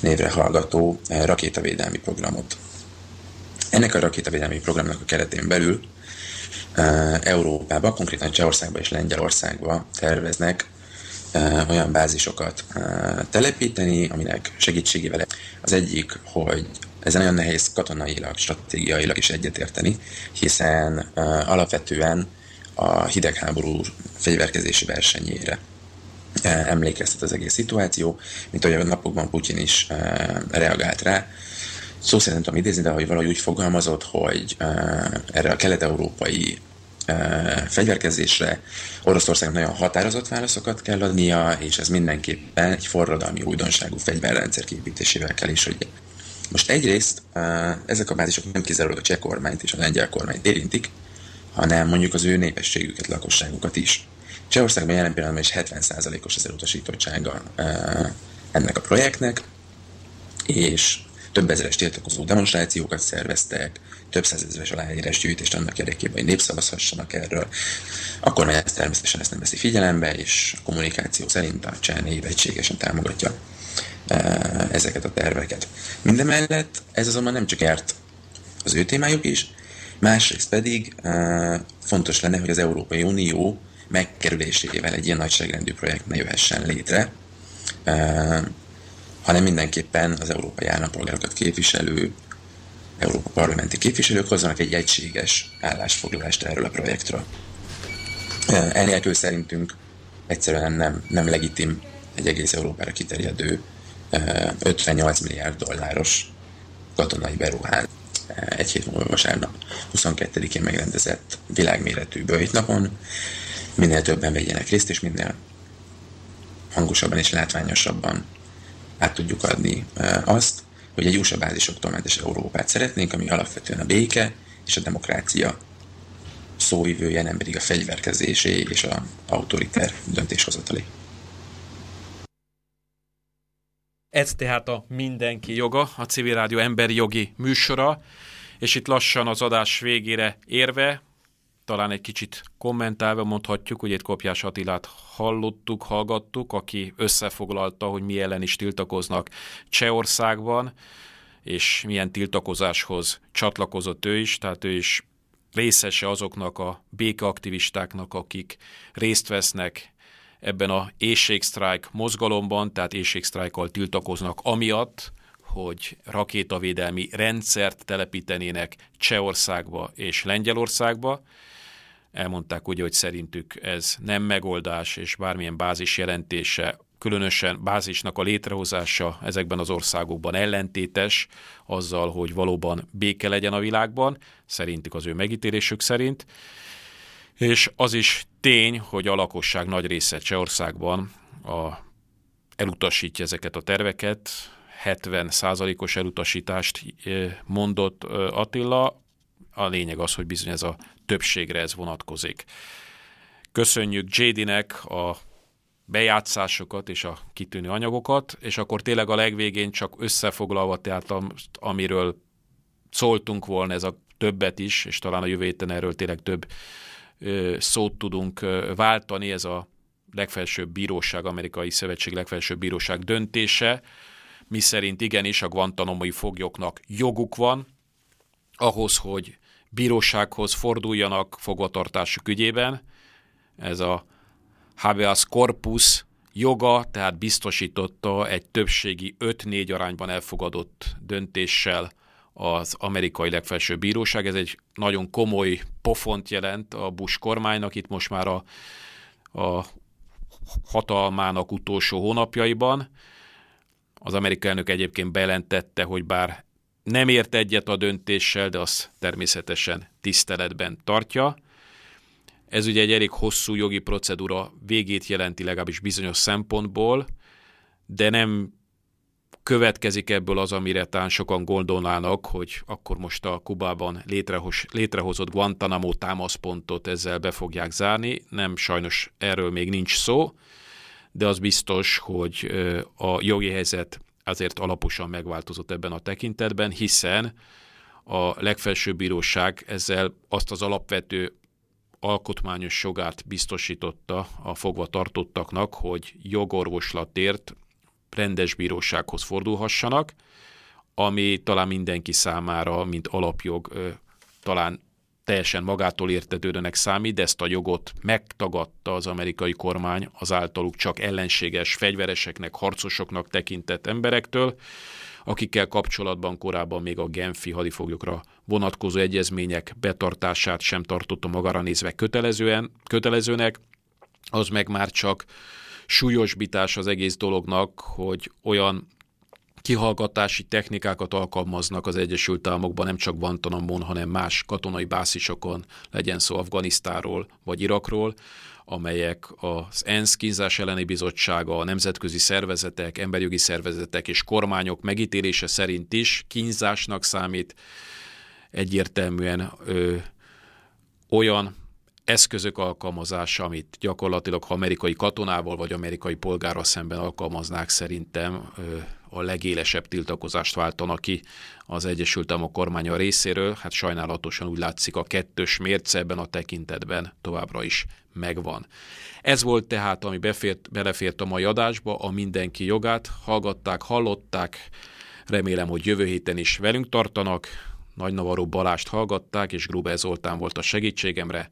névre hallgató rakétavédelmi programot. Ennek a rakétavédelmi programnak a keretén belül Európába, konkrétan Csehországba és Lengyelországba terveznek olyan bázisokat telepíteni, aminek segítségével az egyik, hogy ezen nagyon nehéz katonailag, stratégiailag is egyetérteni, hiszen alapvetően a hidegháború fegyverkezési versenyére emlékeztet az egész szituáció, mint ahogy a napokban Putyin is reagált rá. Szó szerint tudom idézni, de hogy valahogy úgy fogalmazott, hogy erre a kelet-európai fegyverkezésre Oroszországnak nagyon határozott válaszokat kell adnia, és ez mindenképpen egy forradalmi újdonságú fegyverrendszer képítésével kell is, hogy most egyrészt ezek a bázisok nem kizárólag a cseh kormányt és a lengyel kormányt érintik, hanem mondjuk az ő népességüket, lakosságukat is. Csehországban jelen pillanatban is 70%-os az elutasítottsága ennek a projektnek, és több ezeres tiltakozó demonstrációkat szerveztek, több százezeres aláírás gyűjtést annak érdekében, hogy népszavazhassanak erről. Akkor már ezt természetesen ezt nem veszi figyelembe, és a kommunikáció szerint a cseh név egységesen támogatja ezeket a terveket. Mindemellett ez azonban nem csak járt az ő témájuk is, Másrészt pedig uh, fontos lenne, hogy az Európai Unió megkerülésével egy ilyen nagyságrendű projekt ne jöhessen létre, uh, hanem mindenképpen az európai állampolgárokat képviselő Európa parlamenti képviselők hozzanak egy egységes állásfoglalást erről a projektről. Enélkül szerintünk egyszerűen nem, nem legitim egy egész Európára kiterjedő 58 milliárd dolláros katonai beruházás egy hét múlva vasárnap 22-én megrendezett világméretű napon. Minél többen vegyenek részt, és minél hangosabban és látványosabban át tudjuk adni azt, hogy egy USA bázisoktól mentes Európát szeretnénk, ami alapvetően a béke és a demokrácia szóivője, nem pedig a fegyverkezésé és a autoriter döntéshozatali.
Ez tehát a Mindenki Joga, a Civil Rádió emberi jogi műsora, és itt lassan az adás végére érve, talán egy kicsit kommentálva mondhatjuk, hogy itt Kopjás Attilát hallottuk, hallgattuk, aki összefoglalta, hogy mi ellen is tiltakoznak Csehországban, és milyen tiltakozáshoz csatlakozott ő is, tehát ő is részese azoknak a békeaktivistáknak, akik részt vesznek ebben a éjségsztrájk mozgalomban, tehát éjségsztrájkkal tiltakoznak amiatt, hogy rakétavédelmi rendszert telepítenének Csehországba és Lengyelországba. Elmondták ugye, hogy szerintük ez nem megoldás, és bármilyen bázis jelentése, különösen bázisnak a létrehozása ezekben az országokban ellentétes azzal, hogy valóban béke legyen a világban, szerintük az ő megítélésük szerint És az is tény, hogy a lakosság nagy része Csehországban a, elutasítja ezeket a terveket, 70 százalékos elutasítást mondott Attila. A lényeg az, hogy bizony ez a többségre ez vonatkozik. Köszönjük JD-nek a bejátszásokat és a kitűnő anyagokat, és akkor tényleg a legvégén csak összefoglalva, tehát amiről szóltunk volna, ez a többet is, és talán a jövő héten erről tényleg több ö, szót tudunk váltani, ez a legfelsőbb bíróság, amerikai szövetség legfelsőbb bíróság döntése, mi szerint igenis a Guantanamo-i foglyoknak joguk van ahhoz, hogy bírósághoz forduljanak fogvatartásuk ügyében. Ez a habeas corpus joga, tehát biztosította egy többségi 5-4 arányban elfogadott döntéssel az amerikai legfelsőbb bíróság. Ez egy nagyon komoly pofont jelent a Bush kormánynak, itt most már a, a hatalmának utolsó hónapjaiban. Az amerikai elnök egyébként bejelentette, hogy bár nem ért egyet a döntéssel, de azt természetesen tiszteletben tartja. Ez ugye egy elég hosszú jogi procedúra végét jelenti legalábbis bizonyos szempontból, de nem következik ebből az, amire talán sokan gondolnának, hogy akkor most a Kubában létrehoz, létrehozott Guantanamo támaszpontot ezzel be fogják zárni. Nem, sajnos erről még nincs szó, de az biztos, hogy a jogi helyzet azért alaposan megváltozott ebben a tekintetben, hiszen a legfelsőbb bíróság ezzel azt az alapvető alkotmányos jogát biztosította a fogva tartottaknak, hogy jogorvoslatért rendes bírósághoz fordulhassanak, ami talán mindenki számára, mint alapjog, talán teljesen magától értetődőnek számít, de ezt a jogot megtagadta az amerikai kormány az általuk csak ellenséges fegyvereseknek, harcosoknak tekintett emberektől, akikkel kapcsolatban korábban még a Genfi hadifoglyokra vonatkozó egyezmények betartását sem tartotta magára nézve kötelezően, kötelezőnek, az meg már csak súlyosbítás az egész dolognak, hogy olyan kihallgatási technikákat alkalmaznak az Egyesült Államokban, nem csak Guantanamon, hanem más katonai bázisokon, legyen szó Afganisztáról vagy Irakról, amelyek az ENSZ kínzás elleni bizottsága, a nemzetközi szervezetek, emberjogi szervezetek és kormányok megítélése szerint is kínzásnak számít, egyértelműen ö, olyan eszközök alkalmazása, amit gyakorlatilag ha amerikai katonával vagy amerikai polgárral szemben alkalmaznák, szerintem ö, a legélesebb tiltakozást váltanak ki az Egyesült Államok kormánya részéről. Hát sajnálatosan úgy látszik a kettős mérce ebben a tekintetben továbbra is megvan. Ez volt tehát, ami befért, belefért a mai adásba, a mindenki jogát. Hallgatták, hallották, remélem, hogy jövő héten is velünk tartanak. Nagy Navaró Balást hallgatták, és Gruber Zoltán volt a segítségemre.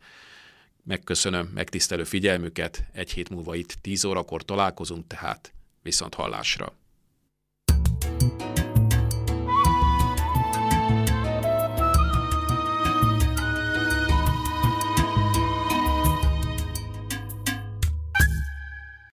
Megköszönöm megtisztelő figyelmüket, egy hét múlva itt 10 órakor találkozunk, tehát viszont hallásra.